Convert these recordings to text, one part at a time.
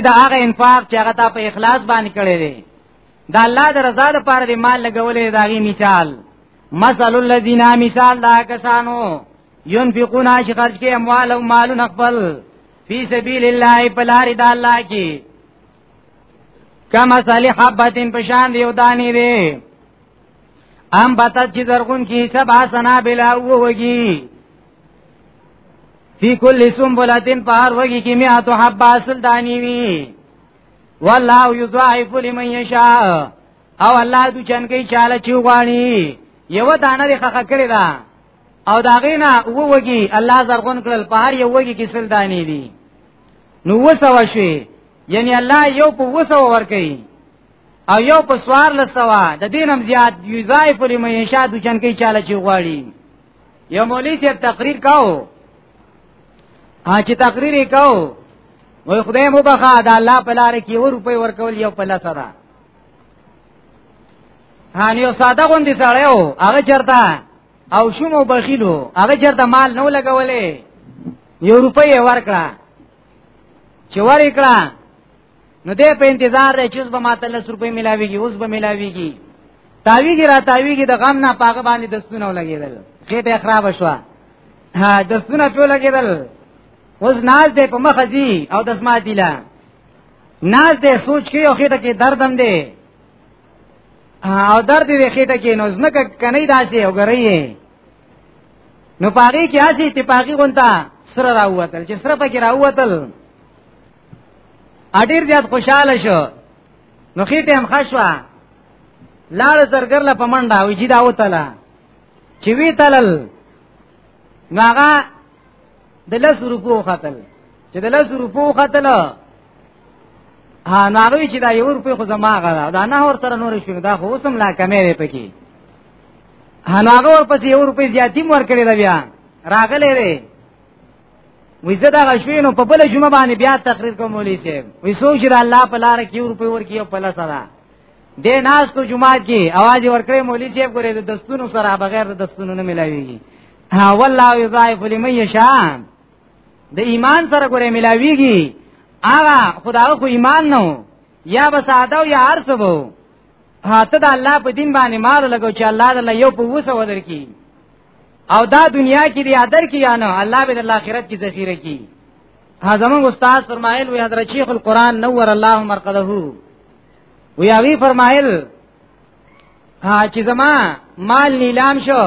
دا هغه انفاق چې هغه تا په اخلاص باندې کړی دی دا الله د رضا لپاره دی مال لګولې دا غي مثال مثل الذين مثال دا کسانو ينفقون چې خرج کوي اموال او مال خپل فی سبیل الله په لار د الله کې کما صالح حبتن پشان دی او دانی دی ام باتت چې زرغون کی سبع سنابل او وږي فی کل سنبلتن پار وږي کې میا تو حبا اصل دانی وی والله یضاعف لمن یشاء او الله د چنګي چاله چوغانی یو دانه لري خخه کړی دا او دا غینا و وږي الله زرغون کړل په هر یو وږي کې سل دانی دي نو وسو شي یعنی الله یو په وسو ور کوي او یو په سوار لسوا د دینم زیات یوزای په لمه انشاء د جن کې چاله چی غواړي یو مولوی صاحب تقریر کاو ا چې تقریر کاو وای خدای مو بخا دا الله په لار کې و روپي ورکول یو په لاسه ده هان یو ساده غوندي سره یو هغه چرته او شومو بخیلو هغه چرته مال نو لګولې یو روپي ورکړه چې ورکړه نو دې په انتظار دی چې اوس به ماته لس روپۍ ملاويږي اوس به ملاويږي تاویږي را تاویږي د غم نه پاغه باندې دستونه ولګېدل خېټه خراب شوه ها دستونه په لګېدل اوس ناز دې په مخ دي او دسما دي لا ناز دې سوچ کې او خېټه کې دردم دې او درد دې خېټه کې نو زمکه کني داسې او ګرې نو پاغي کې اسی اتفاقی غونتا سره راوتل چې سره پکې راوتل اډیر زیات خوشاله شو نو خېټه هم خشوا لاړ زرګر له پمنډه وی جی دا وتله چې وی تلل ناغه د لس روپو خطل چې د لس روپو خطل ها ناغوی چې دا یو روپې خو زما غلا دا نه ور سره نور شو دا خو سم لا کمې وې پکې ها ناغه ور پسې یو روپې زیاتی مور کړې دا بیا راغلې وی زه دا غشوینو په بل جمعه باندې بیا تقریر کوم ولې سي وی سوچ را الله په لار کې ور په ور کې په لاسه ده د ناس کو جمعه کې आवाज ورکړې مولوی صاحب ګورې د دستونو سره بغیر د دستونو نه ملاويږي ها والله یضاعف لمن یشاء د ایمان سره ګورې ملاويږي هغه خدای خو ایمان نه یا بس ساده یا هر څه وو هاته د الله په دین باندې مال لګو چې الله د یو په وسه ودر کی او دا دنیا کې دی ادر کې یا نه الله به د آخرت کې ذخیره کی هاذمن استاد فرمایل وی حضرت شیخ القران نور الله مرقده وی اوی فرمایل ها چې زما مال نیلام شو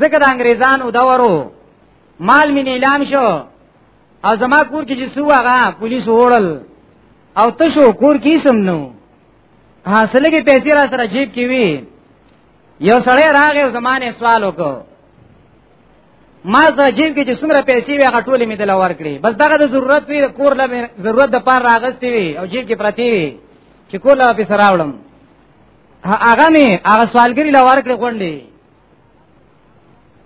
زکه د انګریزانو دورو مال می نیلام شو او زما کور کې چې سو هغه پولیس وړل او تشو کور کې سم نو حاصله کې پیسې را سره جیب کې وی یو سړی راغی او زمانه سوال وکړ ما زه جیب کې چې څومره پیسې وي هغه ټولې مې دل ورکړي بس دغه د ضرورت وی کور له ضرورت د پار راغستې وي او جیب کې پرتی وي چې کور له پیسې راوړم هغه مې هغه سوالګری له ورکړي غونډې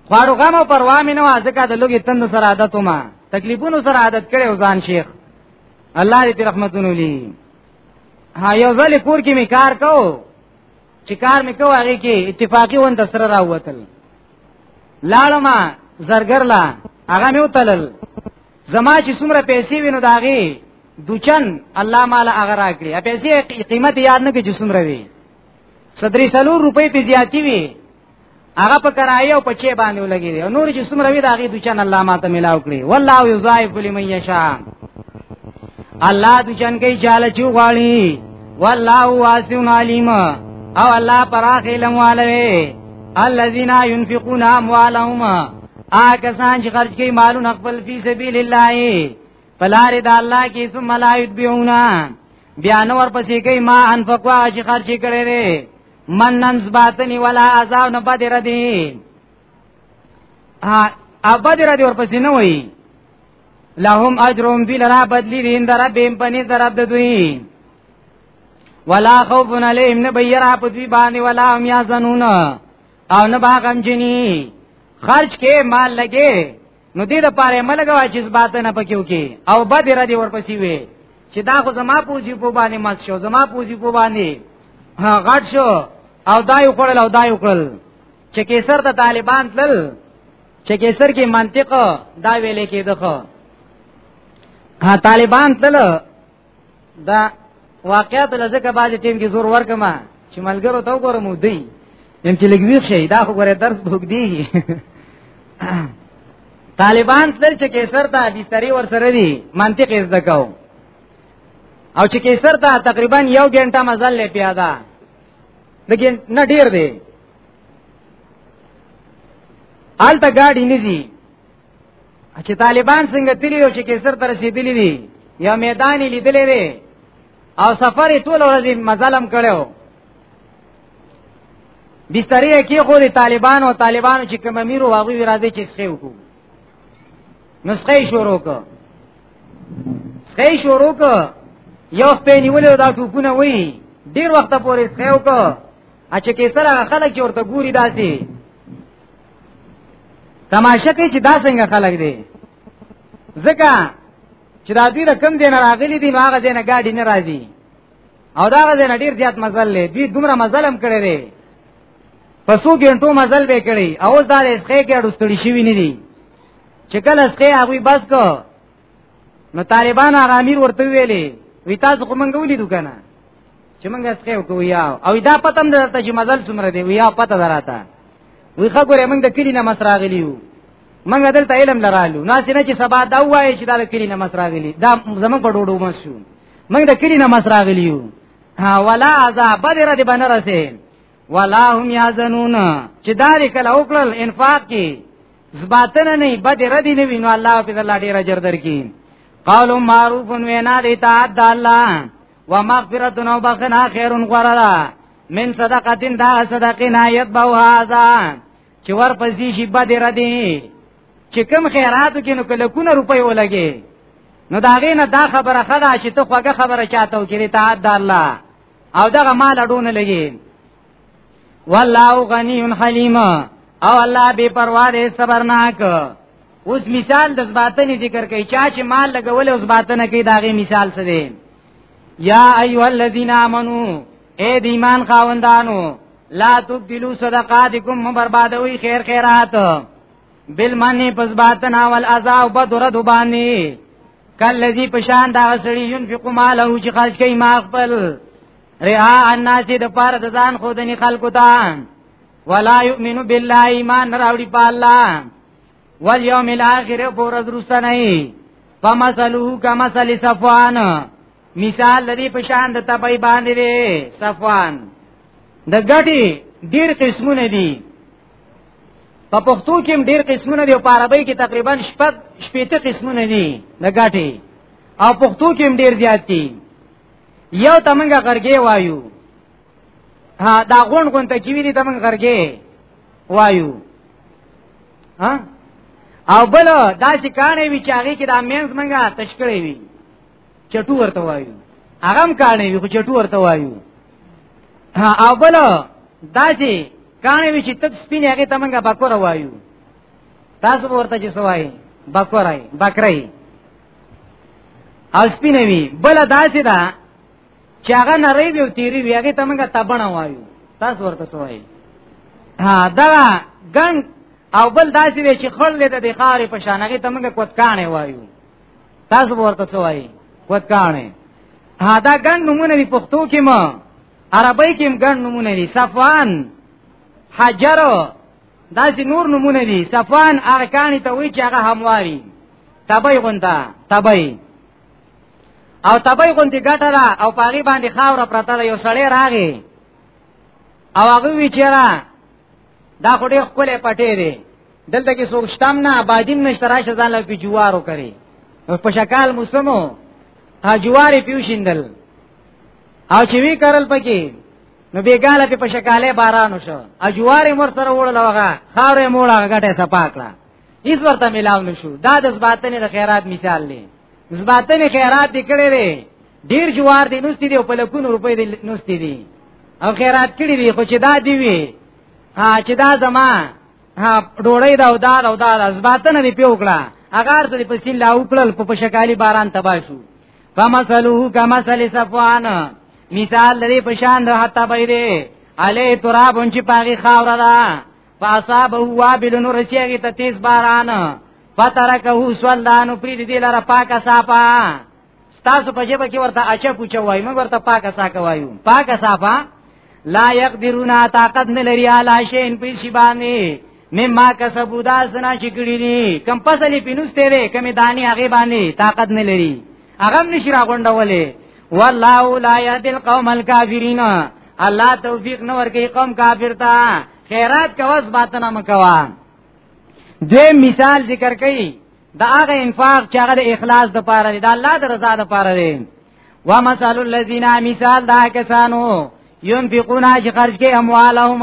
خواړو غم او پروا مې نه ځکه د لوګي تند سره عادت ما تکلیفونو سره عادت کړي او ځان شیخ الله دې رحمتونو لي ها یو ځل کور کې مې کار کوو چې کار مې کوه هغه کې اتفاقی وند سره راوتل لاړم زرګر لا هغه مې وتلل زما چې څومره پیسې وینو داغي دوچن الله مال هغه راکړي پیسې قیمت یاد نه کې جسم روي صدرې سلو روپۍ په زیاتی وي هغه په کرای او په چی باندې ولګي او نور چې څومره وی دا غي دوچن الله ماته ملاو کړی والله یضاعف لمن یشاء الله دوچن کوي چاله چو غاړي والله واسع علیم او الله پراخ علم والوي الذين ينفقون اموالهم آکسان چې خرج کوي مالونه خپل فی سبیل الله فلار د الله کې ثم لا یتبعون بیا نور پسې کوي ما انفقوا چې خرج کړي من ننز باطنی ولا عذاب نه بد ردی ها ابد ردی ورپسې نه وای لهم اجرهم دی لرا بدلی دین در ربهم پنی در رب دوی ولا خوف علیهم نه بیرا پدوی باندې ولا هم یحزنون او نه باغم جنی خرج کې مال لګې نو دې د پاره ملګوا چې زبات نه پکيو کې او بد را دي ورپسې وي چې دا خو زما پوزي په باندې مات شو زما پوزي په باندې غټ شو او دا یو کړل او دا یو کړل چې کیسر ته طالبان تل چې کیسر کې منطق دا ویلې کې دغه ها طالبان تل دا واقعیت لزکه باج ټیم کې زور ورکما چې ملګرو ته وګورم دی نن چې لګوي شي دا خو ګوره درس بوګ دی طالبان تل چې کیسر ته بيستري ور سره دي منطق یې زده کوم او چې کیسر ته تقریبا یو غنټه مزل لې پیاده لیکن نه ډیر دی آلته گاډي نه دي چې طالبان څنګه تللی او چې کیسر تر رسیدلی دي یا میدان لیدلې دي او سفر ټول ورځې مظلم کړو بستری کې خو د طالبان او طالبانو چې کوم امیر او هغه راځي چې څه وکړو نسخه شروع کړ څه شروع کړ یو په نیولې دا ټوپونه وای ډیر وخت پورې څه وکړ اچھا کې سره خلک چې ورته ګوري داسي تماشه کوي چې دا څنګه خلک دي ځکه چې دا دوی رقم دین راغلي دي نو هغه دین گاډي نه راځي او دا هغه دین ډیر زیات مزل لې دوی دومره مزل هم کړی دی پسو ګنټو مزل به کړی او دا لسخه کې اډستړي شوی نه دي چې کله سخه هغه بس کو نو طالبان هغه امیر ورته ویلې وی تاسو کوم غوولې دکانه چې موږ اسکه وکو یا او دا پتم درته چې مزل څومره دی ویا پته دراته وی خګوره موږ د کلی نه مسراغلی یو موږ دلته علم لرالو ناس نه چې سبا دا وایي چې دا د کلی نه مسراغلی دا زمون په ډوډو مسو موږ د کلی نه مسراغلی یو ولا عذاب بدر دی بنرسه ولا هم یازنون چې دار کله وکړل انفاق کی زباتنه نه بد ردی نه وینو الله په دې لاډې را جر درکې قالو معروف وینا دی اطاعت د الله ومغفرت نو بخنا خیر غرلا من صدقه دین دا صدقه نه یتبو هاذا چې ور پسې شي بد ردی چې کم خیراتو کې نو کله کو نه روپي ولګي نو دا غینه دا خبره خدا چې ته خوګه خبره چاته وکړي ته د الله او دغه مال اډونه لګي والله غنی حلیم او الله بے پروا دے صبرناک اوس مثال د زباتنی ذکر کوي چا چې مال لګول او زباتنه کوي داغه مثال څه دی یا ایو الذین آمنو اے د ایمان خاوندانو لا تبدلوا صدقاتکم مبربادوی خیر خیرات بالمنی پزباتنا والعزا و بدر دبانی کل لذی پشان دا سړی ينفق ماله چې خرج کوي ما خپل رعا الناس د پاره د ځان خو د نه خلکو ته ولا یؤمنو بالله ایمان راوړي په الله والیوم الاخر پر درسنه فمثلو کمثل صفوان مثال لري په شان د تبي باندې وي صفوان د ګټي ډیر قسمونه دي په پښتو کې ډیر قسمونه دي او په عربی کې تقریبا شپږ شپږ قسمونه دي د ګټي او پښتو کې ډیر زیات دي یو تمنګ غرګې وایو ها دا غون غون ته کی ویری تمنګ غرګې وایو ها او بل دا چې کانه وی چاغي کې دا مینز منګه تشکړې وی چټو ورته وایو هغه هم کانه وی خو چټو ورته وایو ها او بل دا چې کانه وی چې تک سپین هغه تمنګه بکور وایو تاسو ورته چې سوای بکورای بکرای او سپینه وی بل داسې ده چې هغه نری وی او تیری وی هغه ته موږ تبنه وایو تاسو ورته سوای ها دا ګنګ او بل داسې وی چې خړ لیده د خارې په شان هغه ته موږ کوتکانه وایو تاسو ورته سوای کوتکانه ها دا ګنګ نمونه دی پښتو کې ما عربی کې هم ګنګ نمونه دی صفوان حجر دا چې نور نمونه دي صفوان هغه کانی ته وی چې هغه همواري تبای غوندا تبای او تبای غوندې ګټه را او پاغي باندې خاور پرته یو سړی راغی او هغه وی چې را دا خو ډېر خپل پټې دی دلته کې څوک شتم نه آبادیم نشته راشه ځان له جوارو کوي په شکال موسمو ها جواري پیوشیندل او چې وی کرل پکې نو بیګاله په شکاله باران وشو اجوارې مر سره وړل وغه خاورې موړه غټه صفا کړه هیڅ ورته ملاو نشو دا د زباتنې د خیرات مثال دی زباتنې خیرات دې کړې دی ډیر جوار دې نوستې دی په لکونو روپۍ دې نوستې دی او خیرات کړې دی خو چې دا دی وی ها چې دا زما ها ډوړې دا او دا او دا زباتنې پیوکړه اگر ته په سیل لا وکړل په شکالي باران تبا شو فمثله کمثل صفوان مثال لري په شان د حتا بيدې علي تراب اونچ پاغي خاور ده فاصاب هو بلن رسیږي ته تیز باران فترکه سولان پری دې لره پاکه صافا تاسو په جبه کې ورته اچا پوچا وای موږ ورته پاکه صافا وایو پاکه صافا لا يقدرون طاقت نه لري علی شین په شی باندې مما کسبو دا سنا چې کړی دي کم پسلې پینوسته وي کم دانی هغه باندې طاقت نه لري هغه نشي راغونډولې والله لا يهدي القوم الكافرين الله توفیق نه ورکي قوم کافر ته خیرات کوس باتنه مکوا دې مثال ذکر کړي دا هغه انفاق چې هغه د اخلاص د پاره دی دا الله د رضا د پاره دی و مثال الذين مثال دا کسانو ينفقون اش خرج کې اموالهم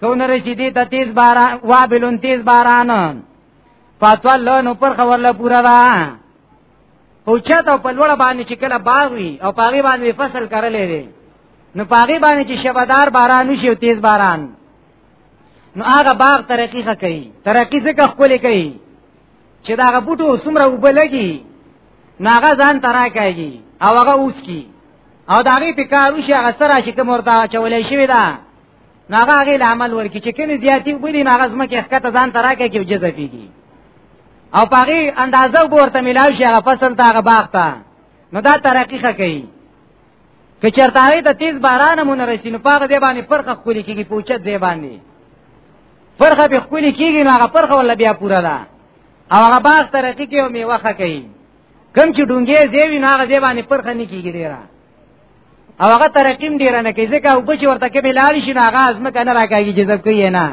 کونه رشي دي ته تیز باران وابلون تیز باران فاتوال نو پر خبر له پورا را او چاته په لوړ باندې چې کله باغ وي او پاغي باندې فصل کرلې دي نو پاغي باندې چې شبدار باران وشي او تیز باران نو هغه باغ ترقی ښه کوي ترقی څخه خپل کوي چې دا غبوټو سمره وبلګي ناغه ځان ترا کوي او هغه اوس کی او داغي په کارو شي هغه سره چې کوم ورته چولې شوی دا ناغه هغه عمل ورکی چې کمی زیاتی وبلی ناغه زما کې حقیقت ځان تراکه کې جزا پیږي او پاغي اندازه ورته ملاوي شي هغه فصل ته هغه باغ ته نو دا ترقیخه کوي که چرته هغه ته تیز باران مون رسي نو پاغه دی باندې پرخه خولي کیږي پوچت دی باندې پرخه به خولي کیږي نو هغه پرخه ول بیا پورا ده او هغه باغ ترقی کوي او میوه کوي کم چې ډونګې زیوی نو هغه دی باندې پرخه نه کیږي ډیره او هغه ترقیم ډیر نه کوي ځکه او بچ ورته کې بلال شي هغه ازمه کنه راکاږي جذب کوي نه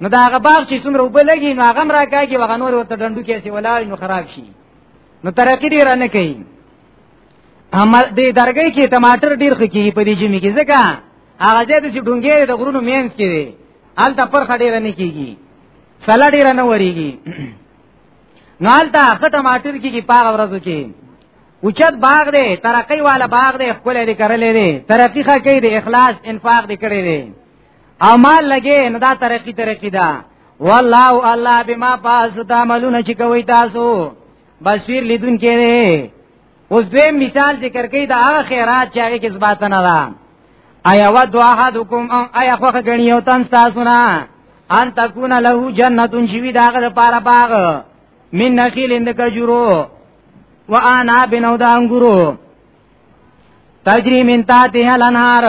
نو دا هغه باغ چې څومره وبلګي نو هغه راکاږي وغه نور ورته ډندو کې سي ولاړ نو خراب شي نو ترقی ډیر نه کوي عمل دې درګې کې ټماټر ډیر خکې په دې جمی کې ځکه هغه دې چې ډونګې د غرونو مینس کې دي آل ته پر خډې رنه کیږي سلا ډیر نه وریږي نو حالتا خطه ماتر کی کی پاغ ورځو کی اوچت باغ دی ترقی والا باغ دی خپل دی کرلې دی ترقی خا کوي دی اخلاص انفاق دی کړی دی او مال لګي نو دا ترقی ترقی دا والله الله بما پاس تعملون چې کوي تاسو بصیر لیدون کې اوس دویم مثال ذکر کوي دا هغه خیرات چې هغه کې ثبات نه ده ایا ود احدکم او ایا خو غنی یو تن تاسو نه ان تکونه له جنتون شوی داغه د پاره باغ من نخیل اند کجورو و انا بنو د انګورو تجری من تاته الانهار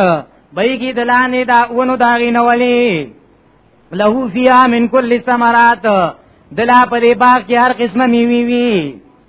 بېګی دلانې دا ونو داغې نولې له فیا من کل ثمرات دلا په دې باغ کې هر قسمه میوي وی, وی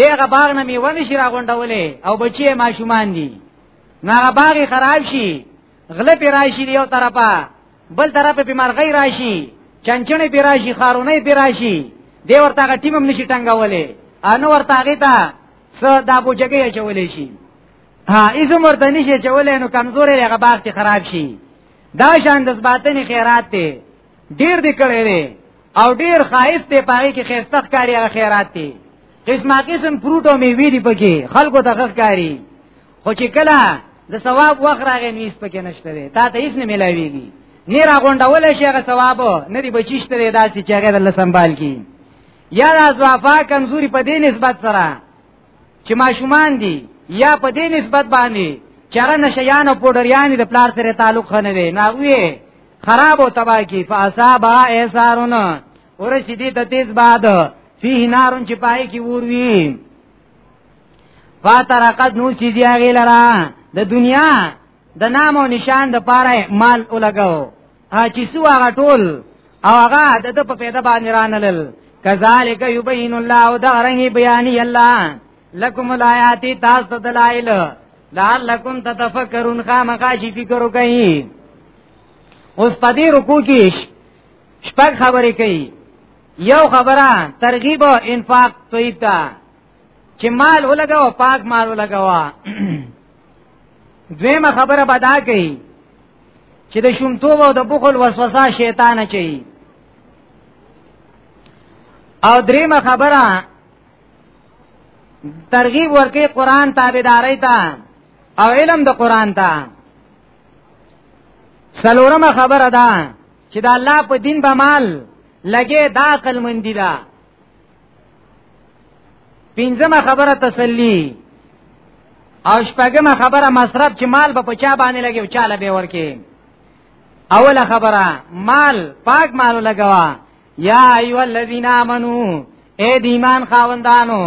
دغه باغ نه میوه نشي راغونډولې او بچي ماشومان دي نه باغ خراب شي غله پی راشي یو طرفه بل طرفه په مرغۍ راشي چنچنې پی راشي خارونه پی راشي دی ورته هغه ټیمم نشي ټنګولې ان ورته هغه ته س دا بوجګي چولې شي ها ایزم ورته نشي چولې نو کمزورې هغه باغ ته خراب شي دا شان د زباتنې خیرات ته ډیر دې کړې او ډیر خایس ته پاره کې خیرته کاری هغه خیرات دي قسمه قسم فروټ او میوه دي پکې خلکو ته غږ کاری خو چې کله د ثواب وخت راغی نو هیڅ پکې نشته دی تا ته هیڅ نه ملاویږي نه را غونډول شي هغه ثواب نه دی بچیشته دی داسې چې هغه الله سنبال کی یا د ضعفا کمزوري په دې نسبت سره چې ماشومان دي یا په دې نسبت باندې چر نشیان او پودریان د پلار سره تعلق نه دی نه وی خراب او تباہ کی فاصابا ایثارون اور شدی ته تیز باد فيه نارون چې پای کی ور وی فاترقد نو چې دی هغه لرا د دنیا د نام او نشان د پاره مال ولګاو چې سو هغه ټول او هغه د د په پیدا باندې رانل کذالک یبین الله او دا رنګي بیان الله لکم الایات تاسو دلایل لعلکم تتفکرون خامخا شي فکر وکړئ اوس پدې رکو کې شپږ خبرې کوي یو خبره ترغیب او انفاق طیب ته چې مال ولګاو پاک مال ولګاو دویمه خبره بدا کوي چې د شومتوب او د بخل وسوسه شیطان چي او دریمه خبره ترغیب ورکې قران تابعداري ته او علم د قران ته سلورمه خبره ده چې د الله په دین به مال لګې دا عقل مندی ده پنځمه خبره تسلی او شپږمه خبره مصرف چې مال په چا باندې لګي او چاله به ورکي اوله خبره مال پاک مال لګوا یا ایو الذین آمنو اے د ایمان خاوندانو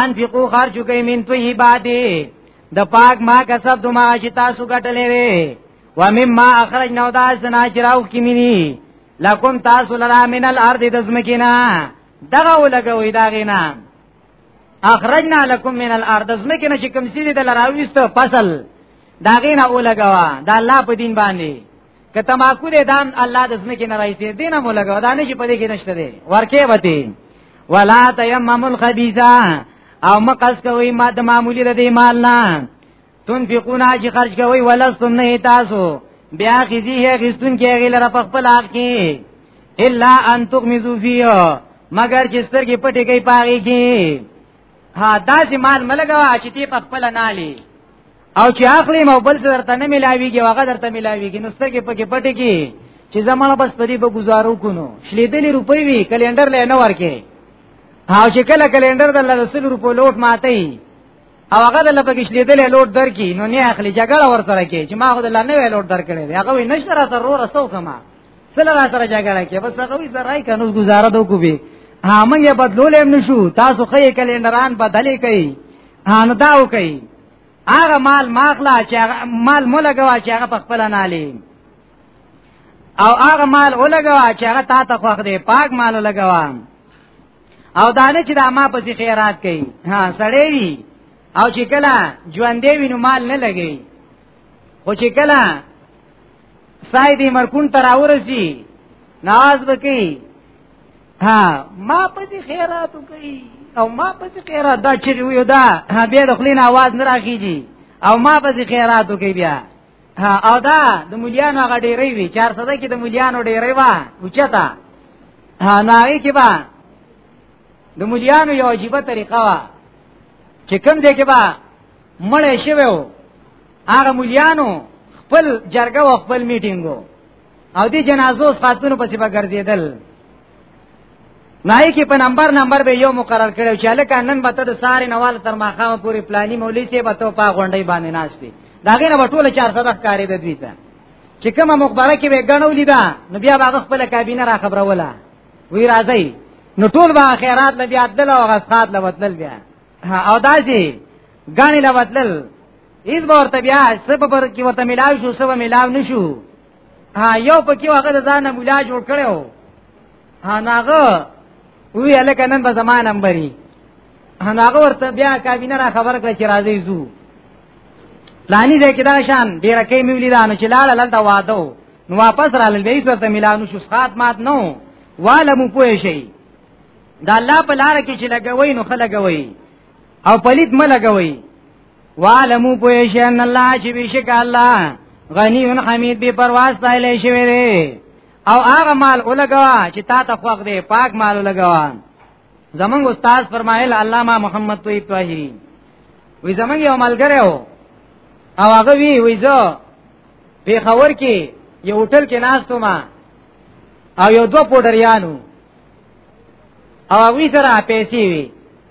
انفقوا خرج کوي من طیبات د پاک ما کسب د ما چې تاسو ګټلې وي و مما اخرجنا داسنا چراو کی منی لکم تاسو لرا من الارض دزمکینا دغه ولګوي دا غینا اخرجنا لكم من الارض زمکه نشي کوم سیدی د لراويست فصل دا غینا ولګوا دا الله په دین باندې که تماکو دې دام الله د زمکه نه راځي دینه مولګوا دا نشي په دې کې نشته دی ورکه وتی ولا تیمم الخبيثا او مقص کوي ما د معمولی د مال نه تنفقون چې خرج کوي ولستم نه تاسو بیا خزی هي غستون کې غیل را پخپل حق کې الا ان تغمزو فيه مگر چې سترګې پټې کوي پاږي کې ها داسې مال ملګوا چې تی پخپل نه لې او چې اخلي مو بل څه درته نه ملاويږي هغه درته ملاويږي نو سترګې پکې پټې کې چې زمانه بس پدی به گزارو کونو شلیدلې روپۍ وی کلندر لې نه ورکه ها چې کله کلندر د 100 روپو لوټ ماته او هغه د لپګې شلیدلې لوټ درکې نو نه اخلي جګړه ورسره کې چې ما خو د لنه وې لوټ درکړې دی هغه نشته را سره ور سو کما سره را سره جګړه کې بس هغه وی زراي کنو گزاره دو کوبي ها موږ یې بدلول هم نشو تاسو خې کلندران بدلې کوي ان داو کوي هغه مال ماخلا چې مال مولګوا چې هغه په خپل نه لې او هغه مال اولګوا چې هغه تا ته خوخ دی پاک مال لګوا او دانه چې دا ما پسې خیرات کوي ها سړی وي او چې کله ژوندې وینو مال نه لګي خو چې کله سای دې مرکون تر اورسي ناز وکي ها ما پسې خیرات کوي او ما پسې خیرات دا چې وي دا بیا د خلین आवाज نه راخیږي او ما پسې خیرات کوي بیا ها او دا د مليانو هغه ډیرې وی 400 کې د مليانو ډیرې وا اوچتا ها نای کې با د مليانو یو عجیب طریقه وا چې کوم دې کې با مړې شوی وو هغه مليانو خپل جرګه او خپل میټینګو او دې جنازو ساتونو پسې به ګرځیدل نای کې په نمبر نمبر به یو مقرر کړو چې لکه نن به ته د ساري نوال تر ماخامه پورې پلاني مولوی سي به ته په غونډې باندې ناشتي دا غینه به ټول 400 ښکارې د دوی ته چې کومه مخبره کې به غنولې ده نو بیا به خپل کابینه را خبروله وی راځي نو ټول به خیرات لبی عدل او غصات لوتل بیا او داسي غاڼې لوتل هیڅ ورته بیا سبب پر کې ورته ملاو شو سبب ملاو نشو ها یو پکې هغه د ځان مولا جوړ کړو ها ناغه وی الکه نن به زمان نمبرې ها ناغه ورته بیا کابینه را خبر کړ چې راځي زو لانی دې کې دا شان ډیر کې میولې دا نو چې لاړ لته واده نو واپس را لل بیس ورته ملانو شو سخات مات نو واله مو پوه شي دا الله په لار کې چې لګوي نو خلګوي او پلیت ملګوي وعلمو پویش ان الله چې بشک الله غنی حمید به پرواز تایلې شوی دی او هغه مال ولګوا چې تا ته خوښ دی پاک مال ولګوا زمنګ استاد فرمایل علامه محمد طیب طاهری وی زمنګ یو ملګری وو او هغه وی وی زه په خبر کې یو هوټل کې ناستو ما او یو دو پوډریانو او هغه سره پیسې وی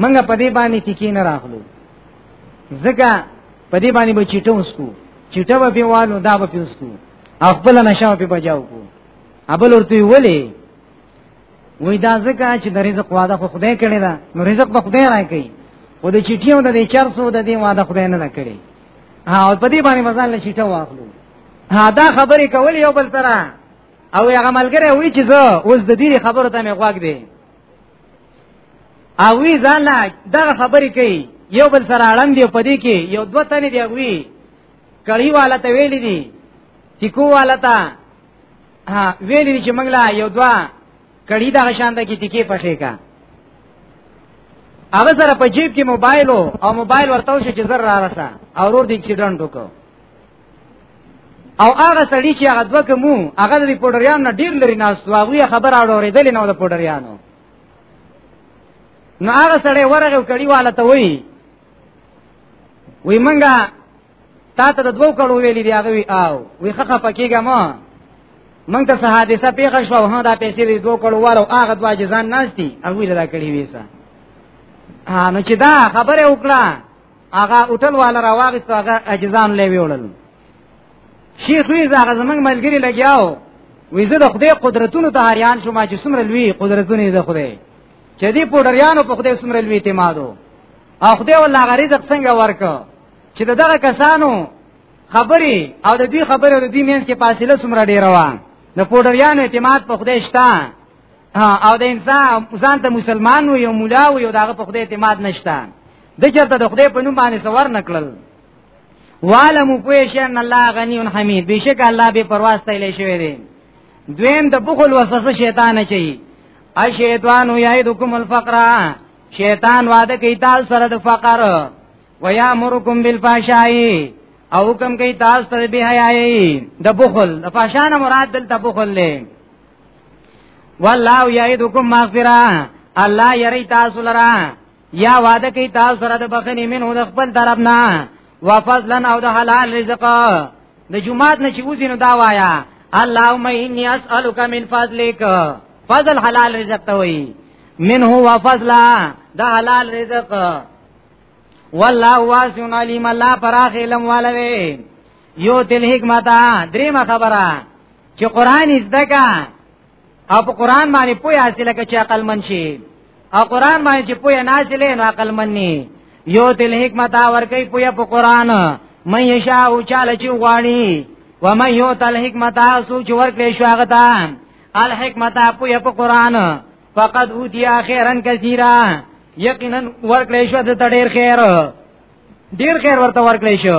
منګه په دې باندې کې کین راغلو زګه په دې باندې به چټه وسکو چټه به پیوالو دا به پیوسکو خپل نشاو په بجاو کو ابل ورته ویلې وې دا زګه چې د رزق واده خو خدای کړی دا نو رزق به خدای راکړي و د چټیو د دې چر سو د دې واده خدای نه کړی ها په دې باندې مزال چټه واخلو ها دا خبرې کول یو بل سره او هغه ملګری وی چې زه اوس د دې خبرو ته مې غوږ دی او وی ځان لا دغه خبرې کوي یو بل سره اړم دی په دې کې یو دوه تنه دی وی کړي والا ته ویلې دي ټیکو والا ته ها ویلې دي چې موږ لا یو دوه کړي دا شان د کې ټیکې پخې کا هغه سره په جیب کې موبایل او موبایل ورته شو چې زر را رسا او ور دي چې ډنډ وکړو او هغه سړی چې هغه دوه کوم هغه د پوډریان نه ډیر لري ناس واغوی خبر اورېدل نه د پوډریانو نو هغه سړی ورغه کړي والا ته وای وی منګه تا ته د دوو کړو ویلې دی هغه وی آو وی خخه پکېګه ما منګ ته حادثه پیښه شو هه دا پیسې دی دوو کړو والو هغه دوا جزان ناشتي هغه لدا کړی ویسا نو چې دا خبره وکړه هغه اوټل والا راواغست هغه اجزام لې ویولل شیخ وی زغه زمنګ ملګری لګیاو وی زه د خدای قدرتونو ته حیران شوم چې څومره لوی قدرتونه یې د خدای چې دې پوډریانو په خدای څومره لوی اعتمادو او خدای ولا غریز څنګه ورک چې دغه کسانو خبري او د دې خبرې او د دې مینس کې فاصله څومره ډیره وه د پوډریانو اعتماد په خدای شته او د انسان ځان ته مسلمان وي او مولا وي او دغه په خدای اعتماد نشته د چرته د خدای په نوم باندې سوار نکړل والمو پوه شي ان الله غنی حمید بشک الله به پرواز ته لې شوی دی دویم د بخل وسوسه شیطان چي ا شیطان یعدکم الفقر شیطان وعده کوي تاسو سره د فقر ویا مرکم بالفحشاء او حکم کوي تاسو ته به حیاي د بخل د فحشانه مراد دلته بخل لې والله یعدکم مغفرہ الله یری تاسو لرا یا وعده کوي تاسو سره د بخنې منه د خپل طرف نه وفضلن او د حلال رزق د جمعات نه چې وزینو دا وایا اللهم انی اسالک من فضلک فضل حلال رزق ته وي منه وفضلا د حلال رزق والله واسع علیم الله پراخ علم والوي یو تل حکمت دریم خبره چې قران زده کا او په قران باندې پوی حاصله کې چې عقل من شي او قران باندې چې پوی نه حاصله نو عقل من نه یو تل حکمت اور کوي پوی په قران مې یشا او چاله چې غواړي و مې یو تل حکمت اسو چې ورکړې شو هغه ته الحکمت پوی په قران فقد اوتی اخیرن کثیرا یقینا ورکړې شو د ډېر خیر ډېر خیر ورته ورکړې شو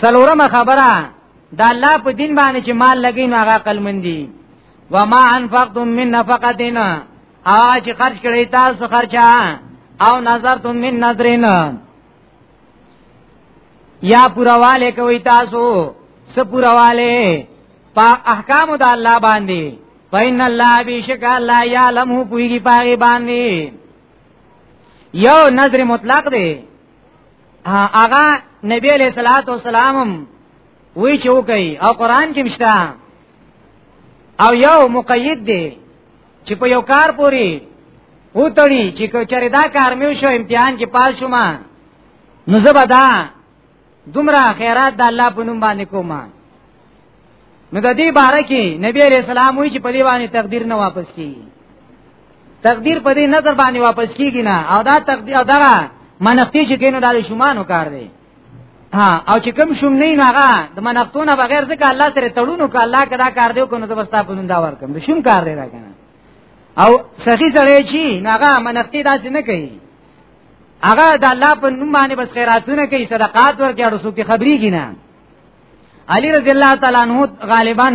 څلورمه خبره د الله په دین باندې چې مال لګین هغه عقل مندي وما انفقتم من نفقتین او چې خرج کړی تاسو خرچا او نظرتم من نظرین یا پورواله کوي تاسو س پورواله په احکام د الله باندې پاین الله بیشک الله یعلم پویږي پاغي باندې یو نظر مطلق دی هغه نبی علیہ الصلوۃ والسلام وی چې وکي او قران کې مشته او یو مقید دی چې په یو کار پوری وټړي چې چېرې دا کار مې شو امتحان کې پاس شوم نو زبدا دومره خیرات د الله په نوم باندې کوم نو د دې باره کې نبی عليه السلام وی چې په دې باندې تقدیر نه واپس کیږي تقدیر په دې نظر باندې واپس کیږي نه او دا تقدیر دا منفتی چې کینو د شومانو کار دی ها او چې کوم شوم نه هغه د منفتونه بغیر ځکه الله سره تړونو ک الله کدا کار دی کو نو زبستا په نوم دا ورکم د شوم کار دی دا کنه او سخی سره چی هغه منفتی داسې نه کوي هغه د الله په نوم باندې بس خیراتونه کوي صدقات ورکړي او څوک خبري کینه علی رضی الله تعالی عنہ غالبا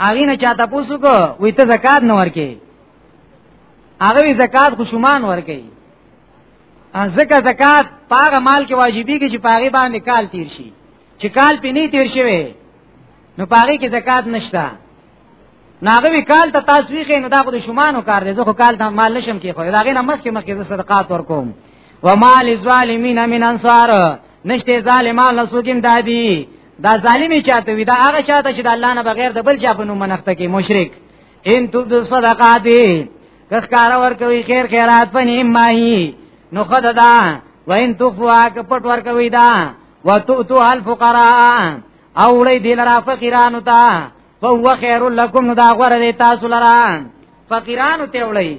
هغه نه چاته پوسو کو وې ته زکات نه ورکې هغه زکات خصومان ورکې ځکه زکات پاغه مال کې واجبې کې چې پاغه باندې کال تیر شي چې کال پې نه تیر شوی نو پاغه کې زکات نشته ناغوی کال ته تاسو ویخې نو دا خو د شومانو کار دی زه خو کال ته مال نشم کې خو دا غي نه مخکې مخکې صدقات ورکوم ومال الظالمین من انصار نشته ظالمان لسوګم دادی دا ظالمی چاته وی دا هغه چاته چې د الله نه بغیر د بل چا په نوم منښت کې مشرک ان تو د صدقات کس کار ور کوي خیر خیرات پنی ماهی نو خدای دا وین تو فوا ک پټ ور کوي دا وتو تو الفقراء او لې دلرا فقیرانو ته فهو خیر لکم نو دا غوره دی تاسو لرا فقیرانو ته وړي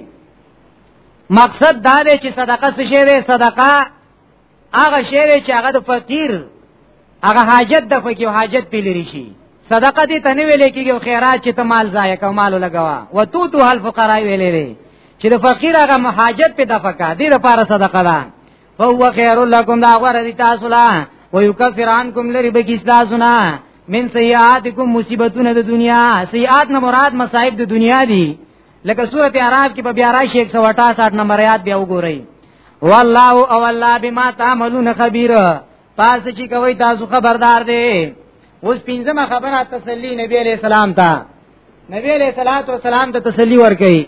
مقصد دا دی چې صدقه څه شی دی صدقه هغه شی دی چې هغه د فقیر هغه حاجت د فقیر حاجت پیل لري شي صدقه دې تنه ویلې کېږي خیرات چې ته مال ضایع کوه مال لګوا و تو تو هل فقرای ویلې چې د فقیر هغه حاجت په دفقه دې لپاره صدقه ده فهو خیر لکم دا غره دي تاسو لا ويكفر عنكم لري بکی تاسو نه من سیئاتکم مصیبتونه د دنیا سیئات نه مراد مصائب د دنیا دي لکه سوره اعراف کې په بیا راشي 168 نمبر آیات بیا وګورئ والله او الله بما تعملون خبير پاس چې کوي تاسو خبردار دي اوس پنځمه خبره تسلی نبی عليه السلام ته نبی عليه الصلاه والسلام ته تسلی ورکړي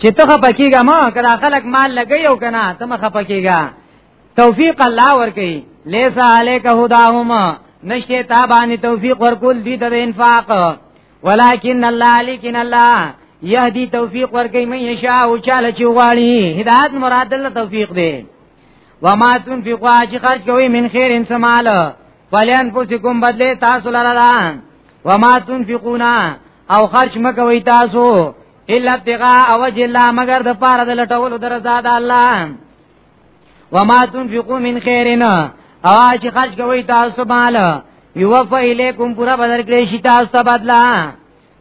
چې ته خپکیږه ما کړه خلک مال لګي او کنه ته مخ خپکیږه توفیق الله ورکي لیس علیک هداهم نشته تا باندې توفیق ورکول دي ته انفاق ولکن الله لیکن الله یهدی توفیق ورکي مې شاء او چاله چوغاړي هدایت مراد الله توفیق دی وما تنفقوا چې خرج کوي من خیر انسمال فلن پوسکم بدله تاسو لره وما تنفقون او خرج مکوي تاسو الا ابتغاء وجه الله مگر د پاره د لټولو درزا د الله وما تنفقوا من خیرنا او چې خرج کوي تاسو مال یوفا الیکم پورا بدر کړی شي تاسو ته بدلا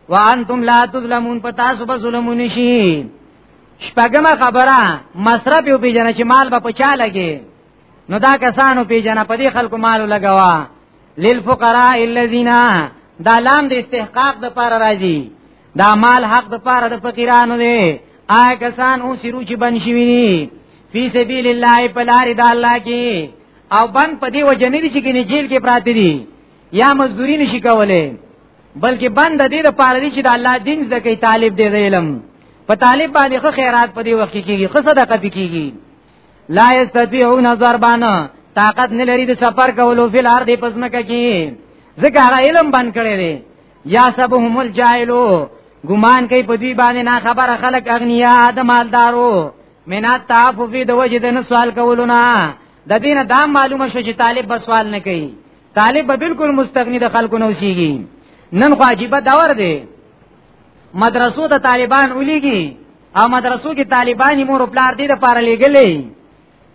وانتم لا تظلمون پتا سب ظلم نشي شپګما خبره مصرف یو پیجن چې مال به پچا لګي نو دا کسانو پیجن په دې خلکو مال لګوا للفقراء الذين دا لام د استحقاق د پاره راځي دا مال حق د پاره د فقیرانو دی آ کسان او سرو چې بن شي ویني فی سبیل الله پلار د الله کې او بن په دی وجنې چې کې جیل کې پراته دي یا مزدوری نشي کوله بلکې بند دې د پاره دي چې د الله دین زده کوي طالب دې د علم په طالب باندې خو خیرات په دې وخت کې کیږي خو صدقه کیږي لا یستطيعون ضربانا طاقت نه لري د سفر کولو فل ارض پسمکه کی ځکه هغه علم بند کړي دي یا سبهم الجاهلو ګمان کوي په دې باندې نه خبره خلک اغنیا د مالدارو مینا تعففی د وجه د سوال کولو نه د دینه دا معلومه شو چې طالب به سوال نه کوي طالب به بالکل مستغنی د خلکو نه وسیږي نن خو عجیب دور دی مدرسو ته طالبان ولېږي او مدرسو کې طالبان مور او پلار دې د پاره لېګلې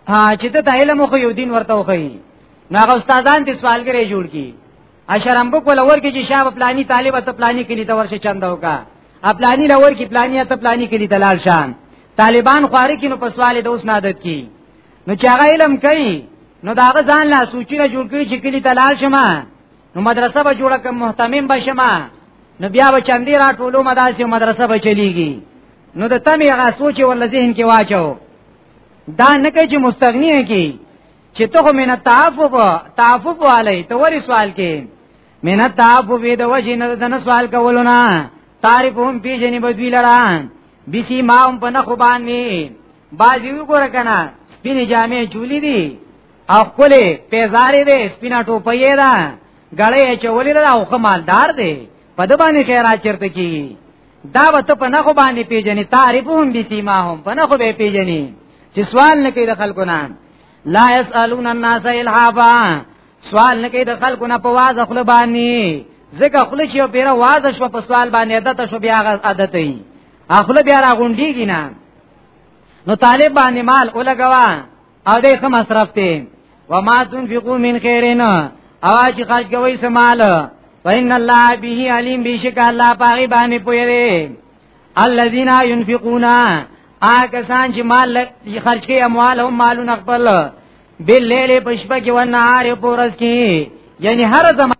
ها چې ته د علم خو یو دین ورته وخی نو هغه استادان دې سوالګرې جوړ کی اشرم بک ولا ورکی چې شاب پلانی طالب ته پلانی کلی ته ورشه چند وکا پلانی لور کی پلانی ته پلانی کلی ته لال شان طالبان خواري کې نو په سوال د اوس نادت کی نو چې هغه علم کوي نو دا هغه ځان لا سوچونه جوړ کړي چې کلی تلال شمه نو مدرسه به جوړه کوم محتمم بشمه نو بیا به چندې را ټولو مداسي مدرسه به چلیږي نو د تمې هغه سوچ ول ذهن کې واچو دا نه کوي چې مستغنی کی چې ته خو مینه تعفف تعفف علی ته وری سوال کې مینه تعفف د وجه نه د سوال کولو نه تعریفهم پی جنې بدوی لران بیسی ماهم په نخو باندې باجی وګوره کنه سپین جامې چولی دي او خپل پیزارې دي سپینا ټوپې ده غړې چولې ده او خمالدار دي په د باندې خیرات چرته کی دا وت په نه خو باندې پیجنې تعریفهم بسیماهم په نه خو به پیجنې چې سوال نه کوي د خلکو نه لا يسالون الناس الحافا سوال نه کوي د خلکو نه په واز خپل باندې ځکه خپل چې یو پیره واز شو په سوال باندې عادت شو بیا غز عادت ای خپل بیا راغونډیږي نه نو طالب باندې مال ولګوا او دې خه مصرف ته وما تنفقوا من خيرين او چې خرج کوي سمال فإن الله به عليم بشک الله پاغي باندې پوي دي الذين ينفقون آګه سان چې مال خرج کوي اموال او مالونه خپل بالليل پشپه کې ونهار پورس کې یعنی هر زمان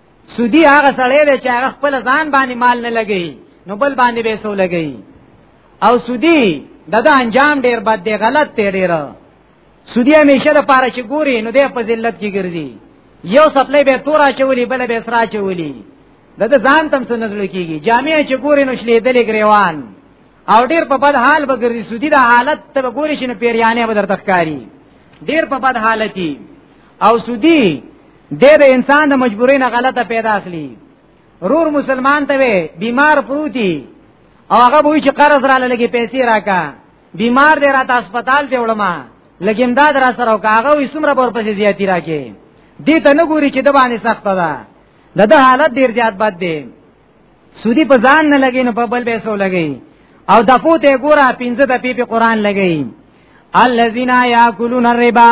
سودی هغه سړی دی چې هغه خپل ځان باندې مال نه لګي نو بل باندې به سو لګي او سودی دغه انجام ډیر بد دی غلط دی ډیر سودی همیشه د پاره چې ګوري نو دی په ذلت کې ګرځي یو سپلې به تورا چولی بل به سرا چولی دغه ځان تم څه نزل کیږي جامع چې ګوري نو شلې دلې گریوان او ډیر په بد حال به ګرځي سودی د حالت ته ګوري چې نو پیریانه به درتخکاری ډیر په بد حالتي او سودی د دې انسان د مجبورۍ نه غلطه پیدا اخلي رور مسلمان ته وي بیمار پروتي او هغه وایي چې قرض را لګي پیسې راکا بیمار دی راته هسپتال دی وړم لګیم داد را سره او هغه وي سمره پر پسې زیاتی راکې دې ته نه ګوري چې د باندې سخت ده د د حالت ډیر زیات بد دی سودی په ځان نه لګي نو په بل به سو لګي او د پوته ګوره پنځه د پی په قران لګي الذين ياكلون الربا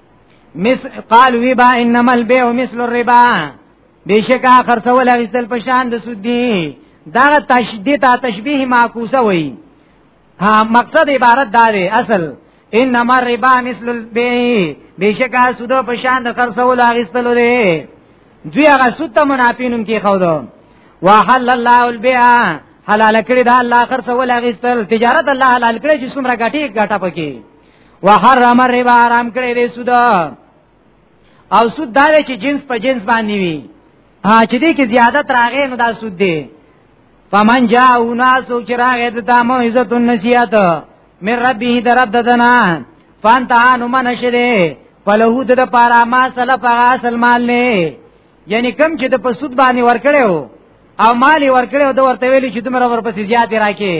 مس قال وی با انما البيع مثل الربا بشکا خرڅول غسل په شان د سود دی دا تشدید تشبیه معکوسه وای ها مقصد عبارت دا دی اصل انما الربا مثل البيع بشکا سود په شان د خرڅول غسل دی دوی هغه سود ته منافینم کې خو دو وحل الله البيع حلال کړی دا الله خرڅول غسل تجارت الله حلال کړی چې څومره ګټي ګټه پکې وحرم الربا حرام کړی دی سود او سود دا دی چې جنس په جنس باندې وي ها چې دې کې زیادت راغې نو دا سود دی فمن جاء ناس چې راغې د تامو عزت النسیات من ربه در رب ددنا فانتها نو منشده فلهو د پارا ما سلف هغه اصل مال نه یعنی کم چې د پسود باندې ورکړیو او مالی ورکړیو د ورته ویلو چې تمره ورپسې زیات راکې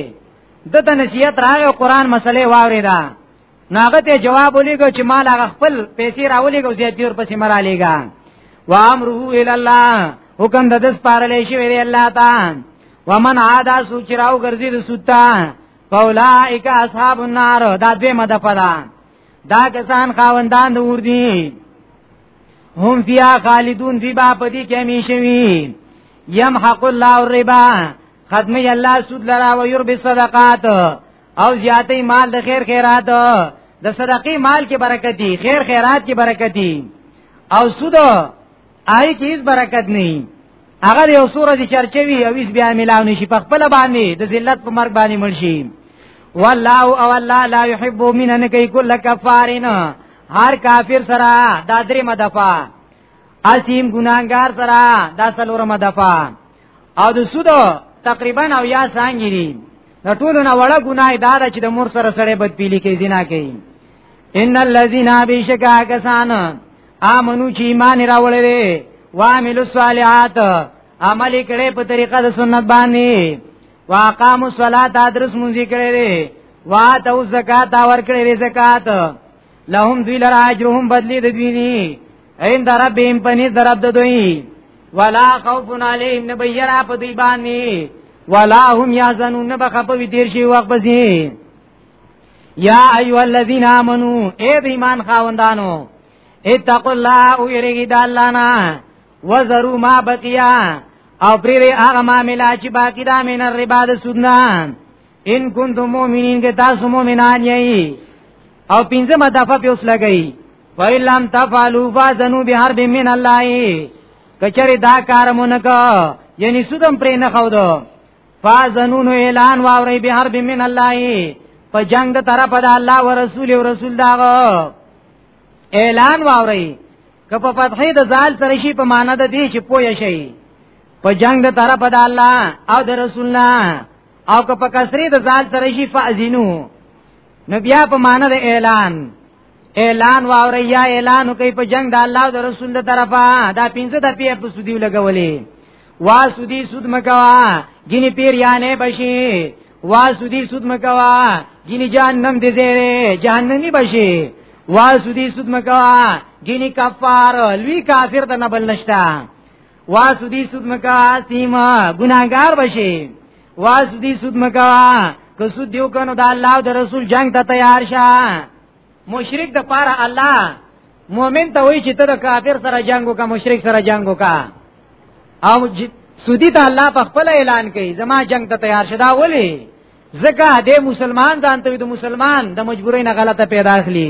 د ته نصیحت راغی قران مسلې واورې دا ناغه ته جواب ولېګو چې مال هغه خپل پیسې راولېګو زیات دیر پسې مرا لېګا وامره ال الله حکم د دس پارلې شي ویل الله تا ومن عادا سوچ راو ګرځي د سوتا فاولائک اصحاب النار دا دوی مده پدا دا کسان خاوندان د اور دي هم فیا خالدون دی با پدی کې همیشه وی یم حق الله الربا ختمی الله سود لرا و یربی صدقات او زیاتی مال د خیر خیرات د صدقې مال کې برکت دی خیر خیرات کې برکت دی او سود آی کې هیڅ برکت نه هغه یو سورې چې چرچوي او اس بیا ملاو نشي په خپل باندې د ذلت په مرګ باندې مرشي والله او الله لا يحب من ان کوي کل کفارین هر کافر سره دا درې مدفع اسیم ګناګار سره دا سلور مدفع او د سود تقریبا او یا څنګه دي د ټولو نه وړه ګناه دا ده چې د مور سره سره بد پیلي کې زنا کوي ان الذين بشکا کسان امنو چې ایمان راوړل وعملوا الصالحات عمل کړي په طریقه د سنت باندې واقاموا الصلاه ادرس مونږ کړي واتو زکات اور کړي زکات لهم ذل اجرهم بدلی د دوی عین در ربهم پنی در رب دوی ولا خوف علیهم نبیرا په دی باندې ولا هم یحزنون نه بخپوی دیر شي وخت بزی یا ایو الذین آمنو اے د ایمان خاوندانو اتقوا الله او یریږي د الله نه وزرو ما بقیا او پرې هغه معاملې چې باقی دا مین ربا د سودنا ان کنتم مؤمنین که تاسو مؤمنان یی او پنځه مدافع په اوس لګی ویلم تفعلوا فاذنوا بحرب من الله کچری دا کارمونک یعنی سودم پرې نه خو دو فاذنوا اعلان واوري بحرب من الله په جنگ د طرف د الله او رسول او رسول داغه اعلان واوري که په فتحې د ځال سره شي په معنا د دې چې پوه شي په جنگ د طرف د الله او د رسول الله او که په کسری د ځال سره شي فازینو نو بیا په معنی د اعلان اعلان واوریا اعلان کوي په جنگ د الله او د رسول د طرفه دا پنځه د پی په سودیو لګولې وا سودی سود مکوا ګینه پیر یانه بشي وا سودی سود مکوا ګینه جهنم دې زیره جهنمی بشي وا سودی سود مکوا ګینه کفار لوی کافر د نبل نشتا واسودی سود مکا سیما ګناګار بشي واسودی سود مکا که سود دیو کنو د الله او د رسول جنگ ته تیار شه مشرک د پاره الله مؤمن ته وای چې ته د کافر سره جنگ وکا مشرک سره جنگ وکا او سودی ته الله په خپل اعلان کوي زما جنگ ته تیار شه دا ولی زکه د مسلمان ځان ته د مسلمان د مجبورۍ نه غلطه پیدا اخلي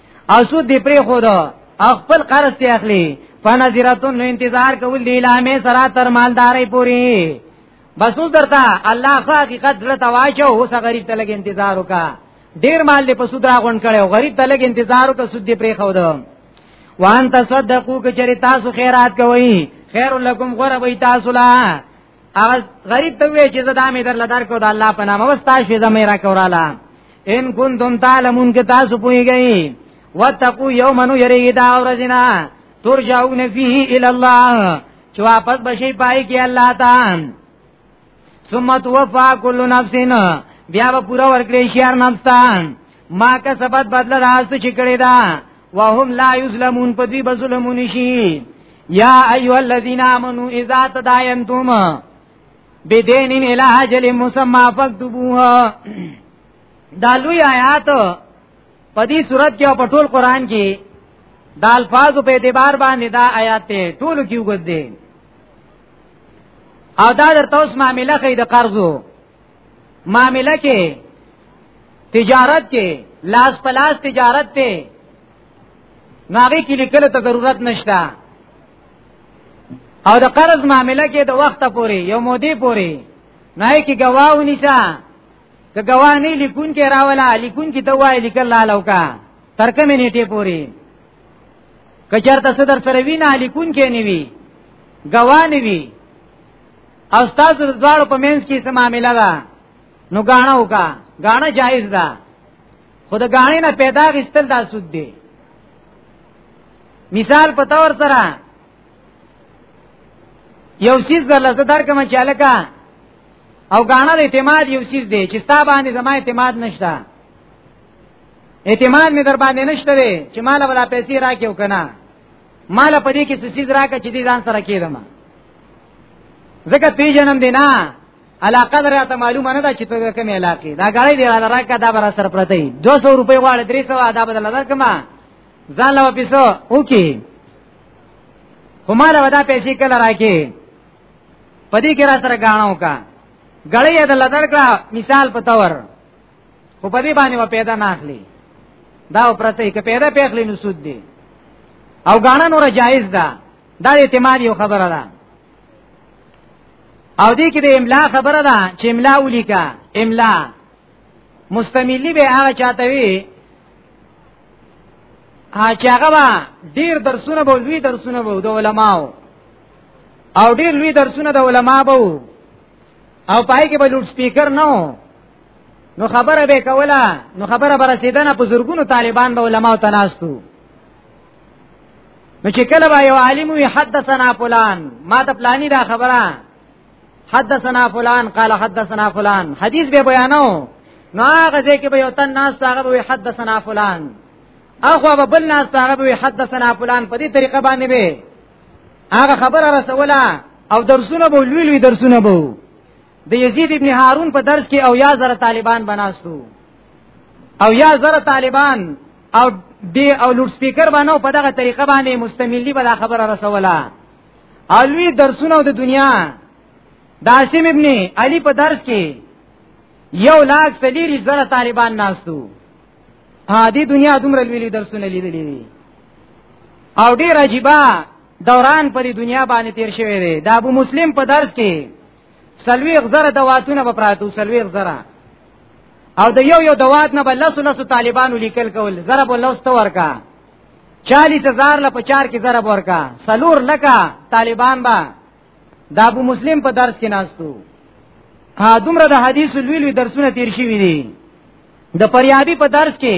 او سود دی پری خود خپل قرض ته اخلي فنذرتون نو انتظار کول دی لامه سرا تر مالداري پوری بس اوس درته الله خو حقیقت درته واچو اوس غریب ته لګ انتظار وکا ډیر مال له پسو درا غون کړو غریب ته لګ انتظار وکا سود دی پری خود وان تصدقو کچری تاسو خیرات کوئ خیر لکم غره وی تاسو لا هغه غریب ته وی چې زدا مې در لدار کو د الله په نامه وستا شې زمې را کوراله ان کنتم تعلمون که تاسو پوهیږئ وتقو یومن یریږي دا ورځینا ترجعون فيه الى الله چې واپس بشي پای کې الله تا ثم توفى كل نفس بیا به پورا ورکړي شهر نفسان ما کا سبد بدل راست چې کړی دا وهم لا یظلمون په دې بظلمون شي یا ایو الذین آمنو اذا تداینتم بدین الی اجل مسمى فاكتبوه دا لوی آیات په دې صورت کې او په ټول قران کې دا الفاظ په اعتبار باندې دا آیات ته ټول کې وګد دي او دا درته اوس معاملې خې د قرضو معاملې کې تجارت کې لاس پلاس تجارت ته ناغي کې لیکل ته ضرورت نشته او د قرض معاملې کې د وخت پوري یو مودي پوري نه کې گواونی شه که گوانی لیکون کې راولا لیکون کې دوای لیکل لالو کا ترکه مې نیټه پوري کچرته صدر سره وینا لیکون کې نیوي گوانی وی او تاسو د دواړو په منځ کې څه معاملې ده نو غاڼه وکا غاڼه جایز ده خو د غاڼې نه پیدا غستل دا سود دی مثال په تور سره یو سیس در لزه در کوم چې الکا او غاڼه د اعتماد یو سیس دی چې ستا باندې زما اعتماد نشته اعتماد می در باندې نشته دی چې مال ولا پیسې راکې وکنه مال په دې کې سیس راکې چې دې ځان سره کېدم زکه پیژنم دی نه علاقه در ته معلومه نه ده چې په کومه علاقه دا غړی دی را راکا دا بر سر پرته دی 200 روپۍ غواړي 300 دا بدل نه کما ځان له پیسو اوکی هماله ودا پیسې کله راکې پدې کې را سره غاڼو کا غړی د لدر کړه مثال په تور خو پدې باندې و پیدا نه اخلي دا پرته کې پیدا پیخلی نو سود دی او غاڼه نور جایز ده دا اعتماد یو خبره ده او دې کې د املا خبره ده چې املا ولیکا املا مستملی به هغه چاته وي چې هغه با ډیر درسونه به لوی درسونه به د علماو او ډیر لوی درسونه د علما به او پای کې به لوډ سپیکر نه نو خبره به کوله نو خبره به رسیدنه په زورګونو طالبان به علماو تناستو نو چې کله به یو عالم وي حدثنا فلان ما ته فلانی دا خبره حدثنا فلان قال حدثنا فلان حدیث به بیانو نو هغه ځکه به یو تن ناس هغه به حدثنا فلان اخو به بل ناس هغه به حدثنا فلان په دې طریقه باندې به هغه خبره رسوله او درسونه به لوی لوی درسونه به د یزید ابن هارون په درس کې او یا زره طالبان بناستو او یا زره طالبان او دی او لوډ سپیکر باندې په دغه طریقه باندې مستملی بلا خبره رسوله الوی درسونه د دنیا داسم ابن علی په درس کې یو لاک سلیری زره طالبان ناستو ها دی دنیا دومره لوی درسونه لیدلې دي او ډیر عجیبه دوران پر دنیا باندې تیر شوی دی دا ابو مسلم په درس کې سلویغ زره دواتونه به پراتو سلویغ زره او د یو یو دوات نه به لسو لسو طالبانو لیکل کول زره به لوست ورکا 40000 ل په چار کې زره ورکا سلور لکا طالبان با د ابو مسلم په درس کې ناستو ها دومره د حدیث لوی لوی درسونه تیر شوی دي د پریابي په درس کې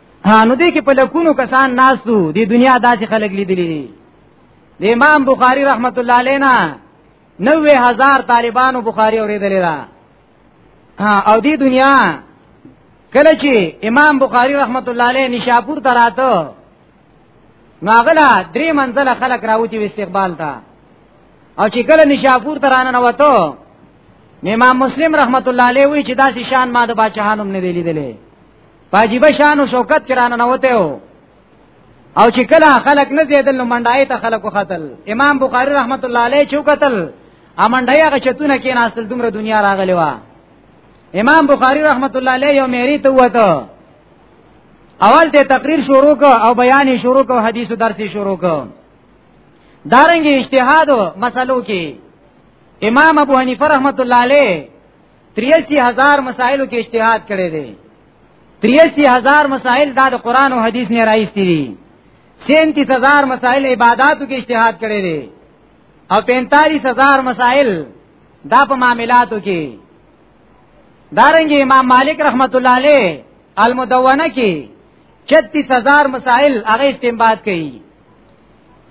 ها نو دې کې په لکونو کسان ناسو دې دنیا داسې خلک لیدلې دي د امام بخاری رحمت الله علینا 90000 طالبانو بخاری اوریدلې ده او دې دنیا کله چې امام بخاری رحمت الله علیه نشاپور ته راته ناغلا درې منزل خلک راوتی و استقبال ته او چې کله نشاپور ته رانه وته امام مسلم رحمت الله علیه وی چې داسې شان ما د باچهانم نه دی لیدلې پاجیبه شان او شوکت کرانه نه وته او او چې کله خلق نه زیدل نو منډای ته خلق قتل امام بخاری رحمت الله علیه چې قتل امنډای هغه چتونه کې ناسل دومره دنیا راغلی و امام بخاری رحمت الله علیه یو میری ته وته اول ته تقریر شروع کو او بیان شروع کو حدیث درس شروع کو دارنګ اجتهاد مسلو کې امام ابو حنیفه رحمت الله علیه 83000 مسائلو کې اجتهاد کړی دی 83000 مسائل دا د قران او حدیث نه راځي دي 37000 مسائل عبادتو کې اجتهاد کړی دی او 45000 مسائل دا په معاملاتو کې دارنګ امام مالک رحمت الله علیه المدونه کې 36000 مسائل هغه استنباط کړي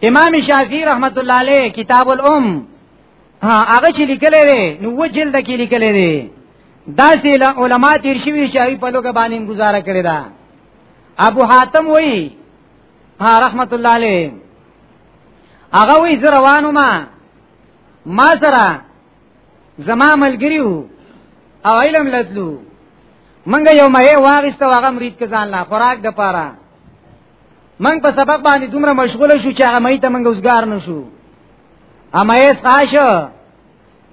امام شافعی رحمت الله علیه کتاب الام ها هغه چې لیکلې دی نو و جلد کې لیکلې دی دا چې علماء تیر شوی چې په لوګ باندې گزاره کړی دا ابو حاتم وای ها رحمت الله علیه هغه وی زه روانو ما ما سره زما ملګریو او علم لتلو منګه یو مې واغسته هغه مرید کزان لا خوراک د پاره منګ په سبق باندې دومره مشغوله شو چې هغه مې ته منګه وسګار نشو اما یې ساشو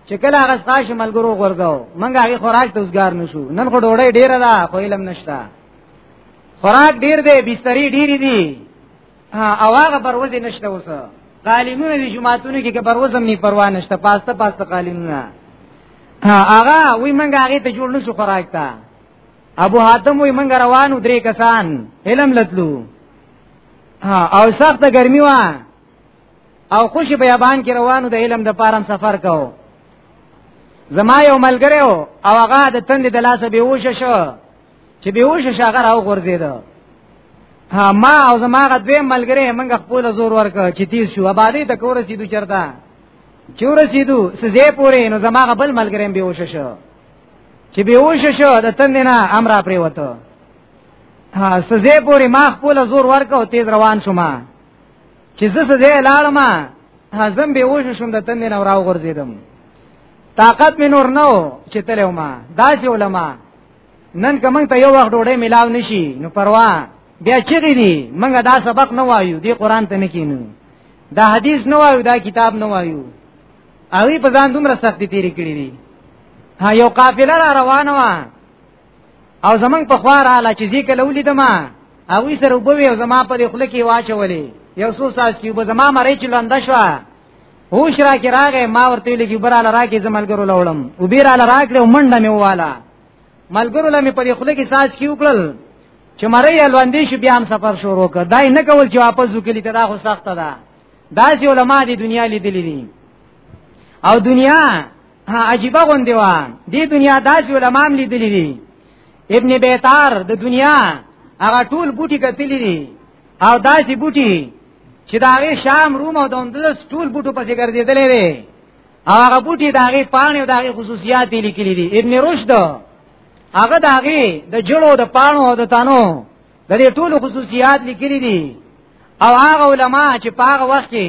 چې کله هغه ساشو ملګرو غورځاو منګه هغه خوراک ته وزګار نشو نن خو ډوړې ډیره ده خو علم نشته خوراک ډیر دی بستری ډیر دی او هغه بروزي نشته اوس قالینونه دي جمعهتونو کې که بروزم نه پروا نشته پاسته پاسته قالینونه هغه وی منګه هغه ته جوړ نشو خوراک ته ابو حاتم وی منګه روانو درې کسان علم لتلو او سخت ګرمي وه او خوش بیابان کې روانو د علم د پارم سفر کو زما یو ملګری او هغه د تند د لاسه بیوش شو چې بیوش شغه راو غورځید ها ما او زما غ دوی ملګری موږ خپل زور ورک چې تیز شو آبادی ته کور رسیدو چرتا چور رسیدو سزه پورې نو زما غ بل ملګری بیوش شو چې بیوش شو د تند نه امر پرې وته ها سزه پورې ما خپل زور ورک او تیز روان شوم چې زه څه ځای لاړم هزم به وښه شوم د تندې نه راو غورځیدم طاقت مې نور نه و چې تلو ما داسې علما نن کوم ته یو وخت ډوډۍ ملاو نشي نو پروا بیا چیرې دي منګه دا سبق نه وایو دی قران ته نه کینو دا حدیث نه وایو دا کتاب نه وایو اوی په ځان دومره سختی تیری کړی دي ها یو قافله را روانه وه او زمنګ په خوا را لا چې ذکر لولې دما او یې سره وبوي او زما په خله کې واچولې یو څو ساس کې وب زما مری چې لاند شو هوش را کې راغې ما ورته لګي براله راکې زملګرو لولم او بیراله راکړې منډه مې واله ملګرو لمه په خله کې ساس کې وکړل چې مری الواندې شو بیا هم سفر شروع کړ دای نه کول چې واپس وکړي ته دا خو سخته ده دا چې علما دي دنیا لیدلې دي او دنیا ها عجیبه غوندې و دې دنیا داسې علما هم لیدلي دي ابن بیتار د دنیا هغه ټول بوټي کتلي دي او داسې بوټي چې د هغې شام روم او د اندلس ټول بوټو پسې ګرځېدلی دی او هغه بوټي د هغې پاڼې او د هغې خصوصیات یې لیکلي دي ابن رشد هغه د هغې د جړو د پاڼو او د تانو د دې ټولو خصوصیات لیکلي دي او هغه علما چې په هغه وخت کې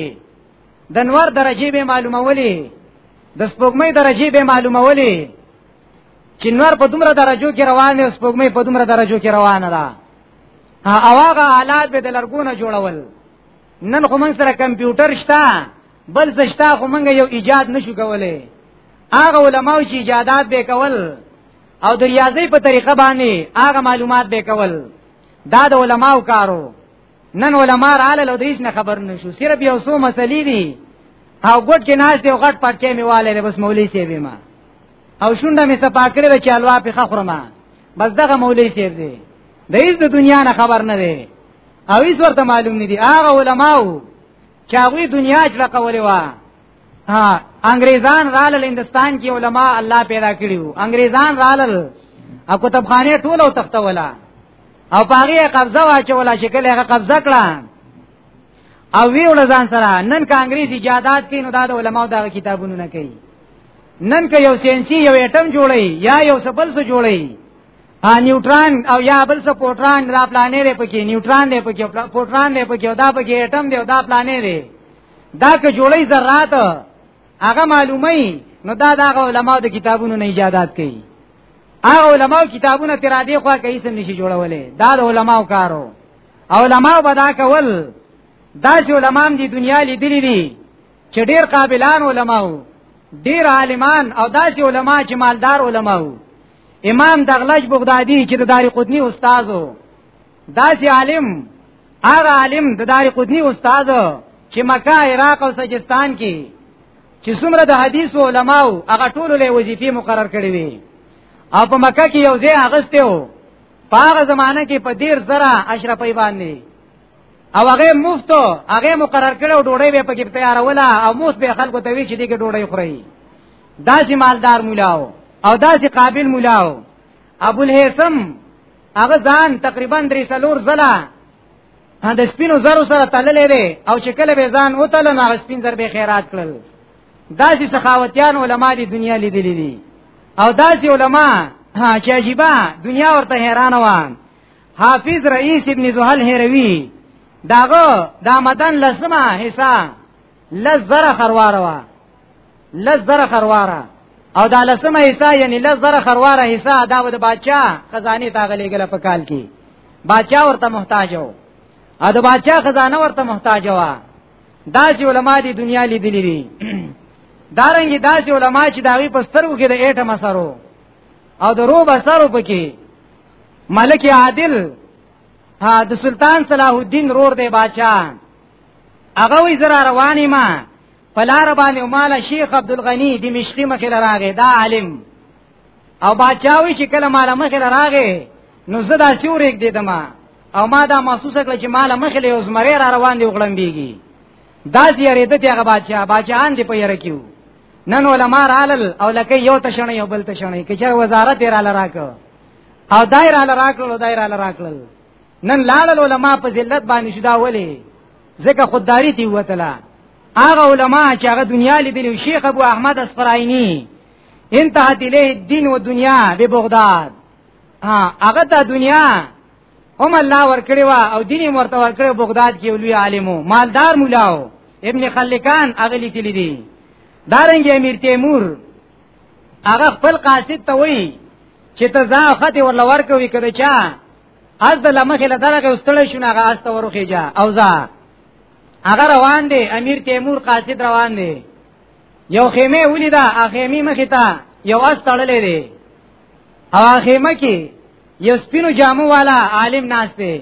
د نور درجه به معلومولې د سپوږمۍ درجه به معلومولې چې نور په دومره درجو کې روان دی سپوږمۍ په دومره درجو کې روانه ده او هغه آلات به د لرګونه جوړول نن خو موږ سره کمپیوټر شته بل څه شته خو موږ یو ایجاد نشو کولای هغه علماو چې ایجادات به کول او د ریاضي په طریقه باندې هغه معلومات به کول دا د علماو کارو نن علما رااله لو دیش نه خبر نشو صرف یو سو مسلې دي او ګډ کې ناز دی غټ پټکې میواله بس مولوی سی به ما او شونډه می صفا کړې چې الوا په خخرما بس دغه مولوی سی دی د هیڅ د دنیا نه خبر نه دی او هیڅ ورته معلوم نه دی هغه علماو چې هغه دنیا جوړه کولې و ها انګريزان رالل هندستان کې علما الله پیدا کړیو انګريزان رالل او کتابخانه ټولو تختوله او پاره قبضه واچولا چې کله هغه قبضه کړه او وی ول ځان سره نن کانګریس ایجادات کین دا د علماو دا کتابونه نه کوي نن که یو سینسی یو اټم جوړي یا یو سبل څه جوړي ا نیوټران او یا بل څه پروتون را پلانې لري پکې نیوټران دی پکې پروتون دی پکې دا پکې اټم دی دا پلانې دی دا که جوړي ذرات هغه معلومه نو دا د علماو د کتابونو نه ایجادات کوي هغه علماء کتابونه تر دې خوا کوي سم نشي جوړولې دا د علماء کارو علماء بدا کول دا چې علماء دی دنیا لیدلې دي چې ډېر قابلان علماء ډېر عالمان او دا چې علماء چې مالدار علماء امام دغلج بغدادي چې د دار قطنی استادو دا چې عالم هغه عالم د دار قطنی استادو چې مکه عراق او سجستان کې چې څومره د حدیث علماو هغه ټول له وظیفې مقرر کړی وي او په مکه کې یو ځای اغسته وو په هغه زمانہ کې په ډیر زره اشرفي باندې او هغه مفت هغه مقرر کړو ډوړې به پکې تیاروله او مفت به خلکو ته وی چې دغه ډوړې خوري داسې مالدار مولاو او داسې قابل مولاو ابو الهیثم هغه ځان تقریبا درې سلور زله دا د سپینو زرو سره تللې وي او چې کله به ځان او تل نه سپین زر به خیرات کړل دا چې سخاوتيان علما دي دنیا لیدلې دي او دا چې علما چې عجيبه دنیا ورته حیران و حافظ رئیس ابن زحل هروی داغه دا مدن لسمه حصہ لز زره خروار وا لز زره خروار او دا لسمه حصہ یعنی لز زره خروار حصہ دا د بادشاہ خزانه تا غلې ګل په کال کې بادشاہ ورته محتاج و او د بادشاہ خزانه ورته محتاج و دا چې علما دي دنیا لیدلې دي دارنګي دا چې علما چې داوی په سترګو کې د اټه مسرو او د روب اثر پکې ملک عادل ها د سلطان صلاح الدین رور دی بادشاہ هغه وی زرا رواني ما پلار باندې مال شیخ عبد الغنی د مشقی مخې لراغه دا عالم او باچاوي چې کله مال مخې لراغه نو زه دا سیورې دې دما او ما دا محسوس کړ چې مال مخې له زمری را روان دی وغړم بیږي دا زیارې ته هغه باچا باچان دی په یره کیو نن علماء رالل او لکه یو تشنه یو بل تشنه کچر وزارت را لراکو او دایره لراکلو دایره لراکلو نن لاړل علما په ذلت باندې شدا ولې ځکه خودداری دی وتله هغه علما چې هغه دنیا لیدلی شیخ ابو احمد اسفراینی انتهت الیه الدین و دنیا به بغداد ها هغه ته دنیا هم الله ورکړي وا او دیني مرته ورکړي بغداد کې لوی عالمو مالدار مولاو ابن خلکان هغه لیکلي دي دارنګ امیر تیمور هغه خپل قاصد ته وایي چې ته ځان خته ورل ورکوي کده چا از د لمخې له درغه واستړې شو نه هغه است ورخه جا او ځا هغه روان دي امیر تیمور قاصد روان دي یو خیمه ولیدا اخیمی مخې ته یو اس تړلې دي او اخیمه کې یو سپینو جامو والا عالم ناشته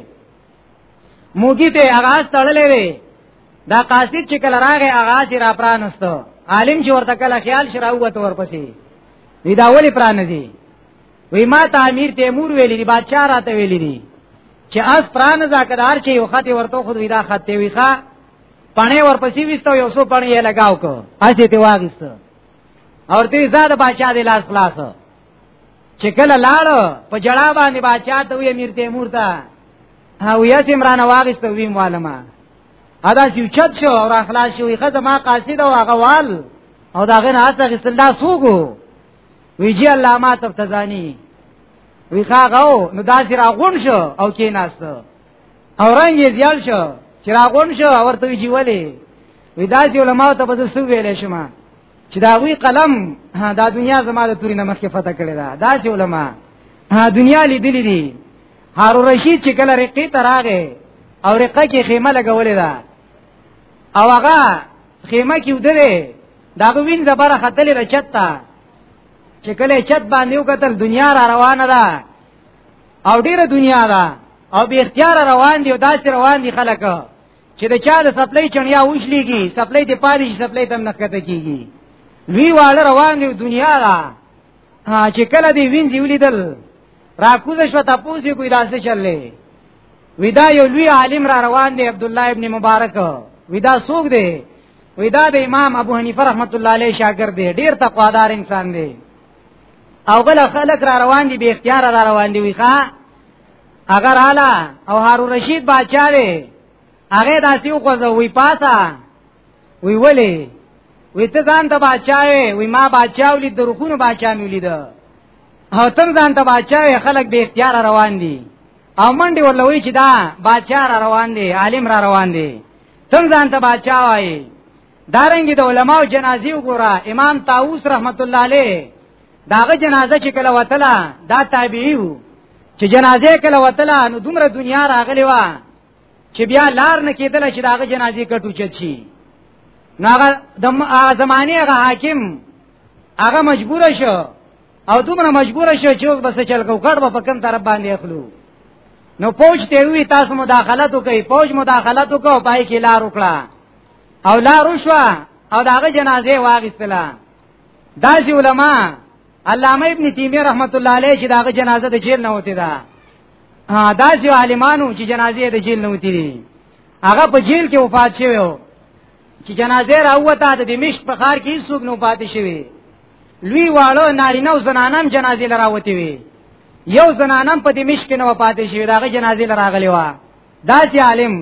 موګی ته هغه اس تړلې دي دا قاصد چې کله راغی هغه چې را پرانستو عالم چې ورته کله خیال شراوت ورپسې وی دا ولی پرانځي وی ما ته امیر تیمور ویلی دی بادشاہ راته ویلی دی چې اس پران زاکدار چې یو خط ورته خود وی دا خط وی ښا پڼه ورپسې وستو یو سو پڼه یې لگاو کو اسی ته واغست اور دې زاد بادشاہ دې لاس خلاص چې کله لاړ په جړا باندې بادشاہ ته وی امیر تیمور ته او یا سیمران واغست وی معلومه ادا چې چت شو او اخلاص شو یې خدای ما قاصد او غوال او دا غنه هڅه غسل دا سوګو ویجی الله ما تفتزانی وی خاغو نو داسې راغون شو او کې ناست او رنگ یې زیال شو چې راغون شو ورته ویجی ولی وی داسې علماء ته په څه ویلې شمه چې دا وی قلم دا دنیا زماده توري نمخ کې فتح کړی دا داسې علماء دنیا لیدلې دي هارون رشید چې کله رقی ته راغی او رقه کې خیمه لګولې ده او هغه خیمه کې ودره دا وین زبره خطلې رچتا چې کله چت باندې وکتل دنیا را روانه ده او ډیره دنیا ده او به اختیار روان دي او داسې روان دي خلک چې د چا د سپلې چنیا وښليږي سپلې ته پالي سپلې تم نکته کیږي وی واړه روان دي دنیا ده چې کله دی وینځي ولیدل راکوزه شو تاسو یې کوی داسې چللې ودا یو لوی عالم را روان دی عبد الله ابن مبارک ودا سوق دی ودا د امام ابو حنیفه رحمت الله علیه شاګرد دی ډیر تقوادار انسان دی او بل خلک را روان دي به اختیار را روان دي ویخه اگر اعلی او هارون رشید بچا دی هغه داسې وخوځو وی پاسا وی ولی وی ته ځان ته بچا وی ما بچا ولید درخونو بچا مې ولیده او تم ځان ته بادشاہ وي خلک به اختیار روان دي او منډي ولوي چې دا بادشاہ را روان دي عالم را روان دي تم ځان ته بادشاہ وای دارنګ د علماء جنازي وګوره امام طاووس رحمت الله عليه داغه جنازه چې کله وتله دا تابعي وو چې جنازه کله وتله نو دومره دنیا راغلی و چې بیا لار نه کېدل چې داغه جنازې کټو چچی نو هغه د زمانه هغه حاکم هغه مجبور شو او دومره مجبور شو چې اوس بس چل کو کډ په کم طرف باندې اخلو نو پوج ته وی تاسو مداخلت وکي پوج مداخلت وکاو پای کې لار وکړه او لار وشو او داغه جنازه واغستله داسې علما علامه ابن تیمیه رحمت الله علیه چې داغه جنازه د جیل نه وته ده ها دا چې عالمانو چې جنازې د جیل نه وتی دي هغه په جیل کې وفات شوی و چې جنازې راوته د دمشق په ښار کې څوک نه پاتې شوی لوی واړو نارینه او زنانم جنازې لراوتی وي یو زنانم په دمشق کې نه پاتې شوی داغه جنازې لراغلی و دا چې عالم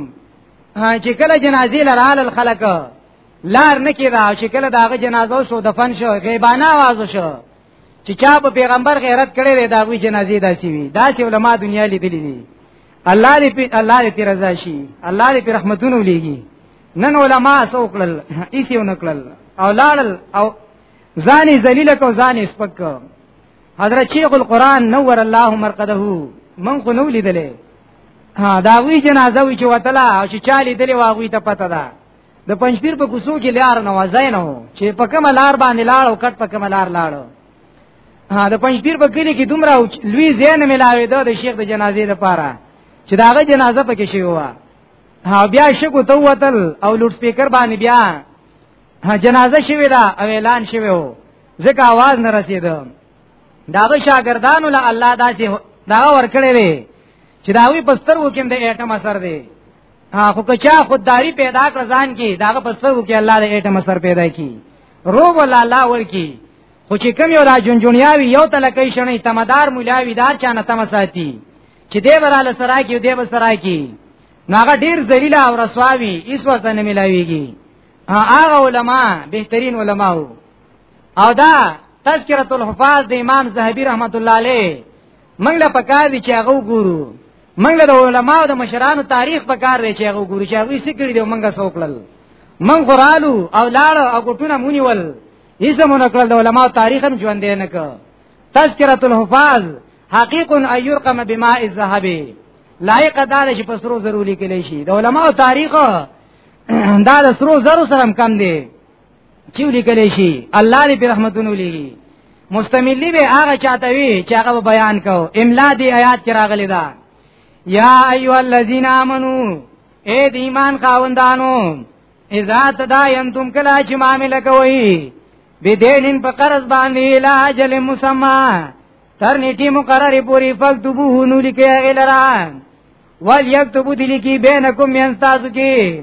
چې کله جنازې لرال الخلق لار نه کیدا چې کله داغه جنازه شو دفن شو غیبانه आवाज شو چې چا په پیغمبر غیرت کړی دی دا وی جنازې داسي وي دا چې علما دنیا لیدلې دي الله دې په الله دې پر رضا شي الله دې پر رحمتونو لېږي نن علما سوکل ایسی ونکل او لاړل او ځاني ذلیل کو ځاني سپک حضرت شیخ القران نور الله مرقده من خو نو لیدلې ها دا وی جنازه وی چې وتلا او چې چالي دلې واغوي ته پته ده د پنځپیر په کوڅو کې لار نه وځای نه چې په کوم لار باندې لاړ او کټ په کوم لار لاړ ها د پنځپیر په کلی کې دومره لوی زین ملاوي ده د شیخ د جنازې لپاره چې داغه جنازه پکې شوی و ها بیا شکو ته وتل او لوډ سپیکر باندې بیا ها جنازه شوی دا او اعلان شوی و ځکه आवाज نه رسید داغه شاګردانو له الله داسې دا ورکړې چې داوی پستر وکم د اټم اثر دی خو که چا خودداری پیدا کړ ځان کې داغه په سترګو کې الله دې اټم سر پیدا کی رو ولا الله ورکی خو چې کم یو را جونجونیاوی یو تلکې شنه تمدار مولاوی دار چانه تم ساتي چې دې وراله سره کې دې به سره کې ناغه ډیر ذلیل او رسواوی ایس وخت نه ملاویږي هغه علما بهترین علما او دا تذکرۃ الحفاظ د امام زهبی رحمت الله علیه موږ له پکار دي چې هغه ګورو موږ له علماو د مشرانو تاریخ پکار دی چې هغه ګورو چې هغه څه کړی دی موږ سوکړل موږ غرالو او لاړ او ګټونه مونیول هیڅ مونږ کړل د علماو تاریخ هم ژوند نه ک تذکرۃ الحفاظ حقیق ان یرقم بماء الذهب لایق دار چې پسرو ضروری کلی شي د علماو تاریخ دا د سرو زرو سره کم دی چې لیکل شي الله دې په رحمتونو لګي مستملی به هغه چاته وی چې هغه بیان کو املا دی آیات کې راغلی دا یا ایو الذین آمنو اے د ایمان خاوندانو اذا تداینتم کلا چې معاملې کوي بدینن په قرض باندې لا اجل مسما تر نیټه مقرره پوری فکتبوه نو لیکه الرا ول یکتبو دلیکی بینکم ینستاسو کی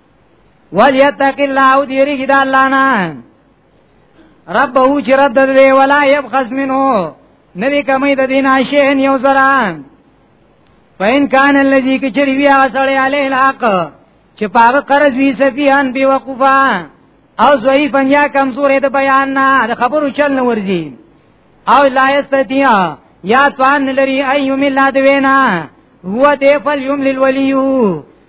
وليتق الله او دیریږي د الله نه رب او چې رب د دې ولا يبخس منه نبی کمی د دین عاشین یو زران فین کان الذی کچری بیا سړی علی الحق چې پاغه قرض وی سفیان بی وقفا او زوی پنجا کمزورې د بیان نه د خبرو چل نه ورځي او لا یستطيع یا توان لري ايوم الله دوینا هو دې فل یوم للولیو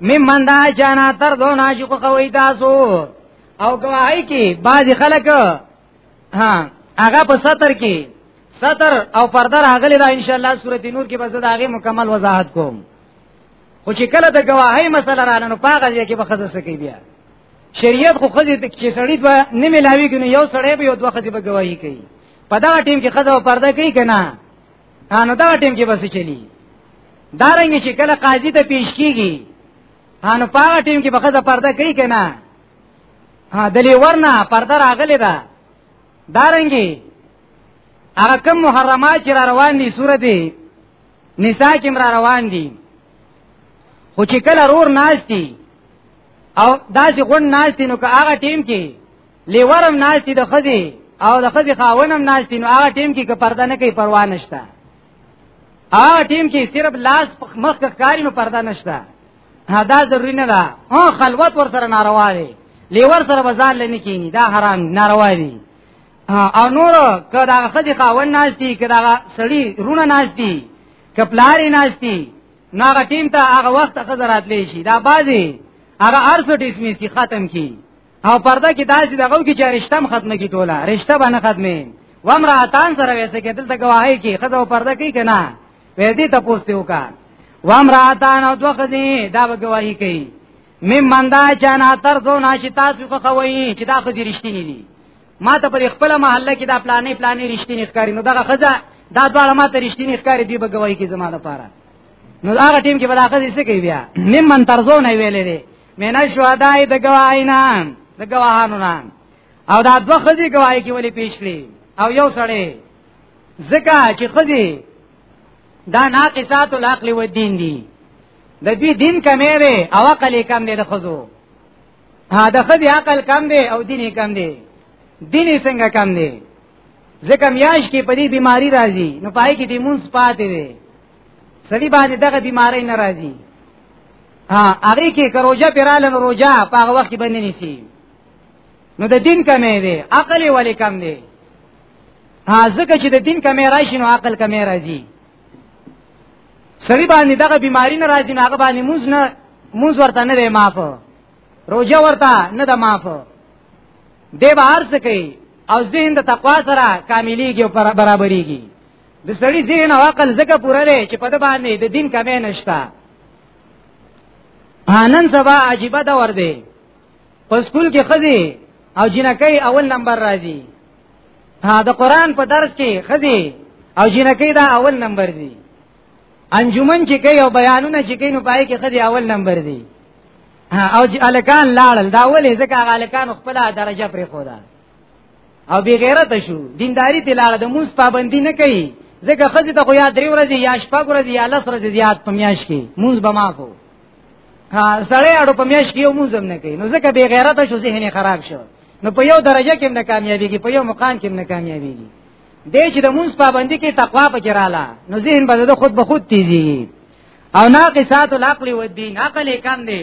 ممن دا چانا تر دو ناشو خوی تاسو او گواهی کی بعض خلق ها هغه په سطر کې سطر او پرده راغلی دا ان شاء الله سورته نور کې به زه دا غي مکمل وضاحت کوم خو چې کله د گواهی مسله رانه نو پاګه ځای کې به خزه سکی بیا شریعت خو خزه ته چې سړی به نه ملاوي کنه یو سړی به یو دوه خزه به گواهی کوي په دا ټیم کې خزه او پرده کوي کنه انو دا ټیم کې بس چلی دا رنګ چې کله قاضي ته پیش کیږي انو پاغه ټیم کې بخزه پرده کوي کنه ها دلی ورنه پرده راغلی ده دا رنګي هغه کم محرمات چې را روان دي سورته نساء کې را روان دي خو چې کله رور ناشتي او داسې غون ناشتي نو که هغه ټیم کې لیورم ناشتي د خدي او د خدي خاونم ناشتي نو هغه ټیم کې که پرده نه کوي پروا نشته هغه ټیم کې صرف لاس مخ کاری نو پرده نشته دا ضروری نه ده او خلوت ور سره ناروا دی لیور سره بازار لنی کینی دا حرام ناروا دی او نور که دا خدي خاون ناشتي که دا سړی رونه ناشتي که پلاری ناشتي نو هغه ټیم ته هغه وخت خزرات لې شي دا بازي هغه ارسو ډیسمیس کی ختم کی او پرده کې داسې دغه کې چې رشتہ هم ختمه کی ټوله رشتہ باندې ختمه وامراتان سره وسه کې دلته گواهی کې خدای او پرده کې کنه وې دې تاسو ته وکا وامراتان او دوه خدي دا به گواهی کوي مم مندا چانا تر دو ناشی تاسو خو خوي چې دا خو دې رښتینی دي ما ته پر خپل محله کې دا پلانې پلانې رښتینی ښکاری نو دغه خزه دا دواړه ما ته رښتینی ښکاری دی به گواہی کې زماده پاره نو هغه ټیم کې بلاخره څه کوي بیا نیم من ترزو نه ویلې من الشهداء د گواهینا د گواهانو نه او دا دوه خزي گواهی کې ولې پیش کړي او یو سړی زکه چې خزي دا ناقصات العقل و دین دي د دې دین کمې ده او عقل کم دی د خزو ها د خزي عقل کم دی او دین کم دی دین څنګه کم دی زکه میاش کې په دې بیماری راځي نو پای کې دې مونږ پاتې دي سړي باندې دغه بیماری نه راځي ها هغه کې کروجه پیراله نو روجا په هغه وخت باندې نيسي نو د دین کمې دی عقل یې ولې کم دی ها ځکه چې د دین کمې راشي نو عقل کمې راځي سړي باندې دغه بیماری نه راځي نو هغه باندې موز نه موز ورته نه دی معاف روجا ورته نه ده معاف دی به هر څه کوي او ذهن د تقوا سره کاملېږي او برابرېږي د سړي ذهن او عقل زکه پوره دی چې په د باندې د دین کمې نشتا انن سبا عجیب دا ور دی په سکول کې خزي او جنکې اول نمبر راځي ها د قران په درس کې خزي او جنکې دا اول نمبر دي انجمن چې کوي او بیانونه چې کوي نو پای کې خزي اول نمبر دي او الکان لاړل دا ولې ځکه الکان خپل درجه پرې خو ده او بی غیرت شو دینداری تلاله د موس پابندی نه کوي ځکه خځه ته خو یا درې ورځې یا شپږ ورځې یا لس ورځې زیات په میاش کې موس به معافو ها سړی اړو په میاش کې یو موس هم نه کوي نو ځکه بی غیرت شو ذهن خراب شو نو په یو درجه کې نه کامیابیږي په یو مقام کې نه کامیابیږي د چې د موس پابندی کې تقوا پکې رااله نو ذهن به د خود به خود تیزي او ناقصات العقل والدین عقل کم دی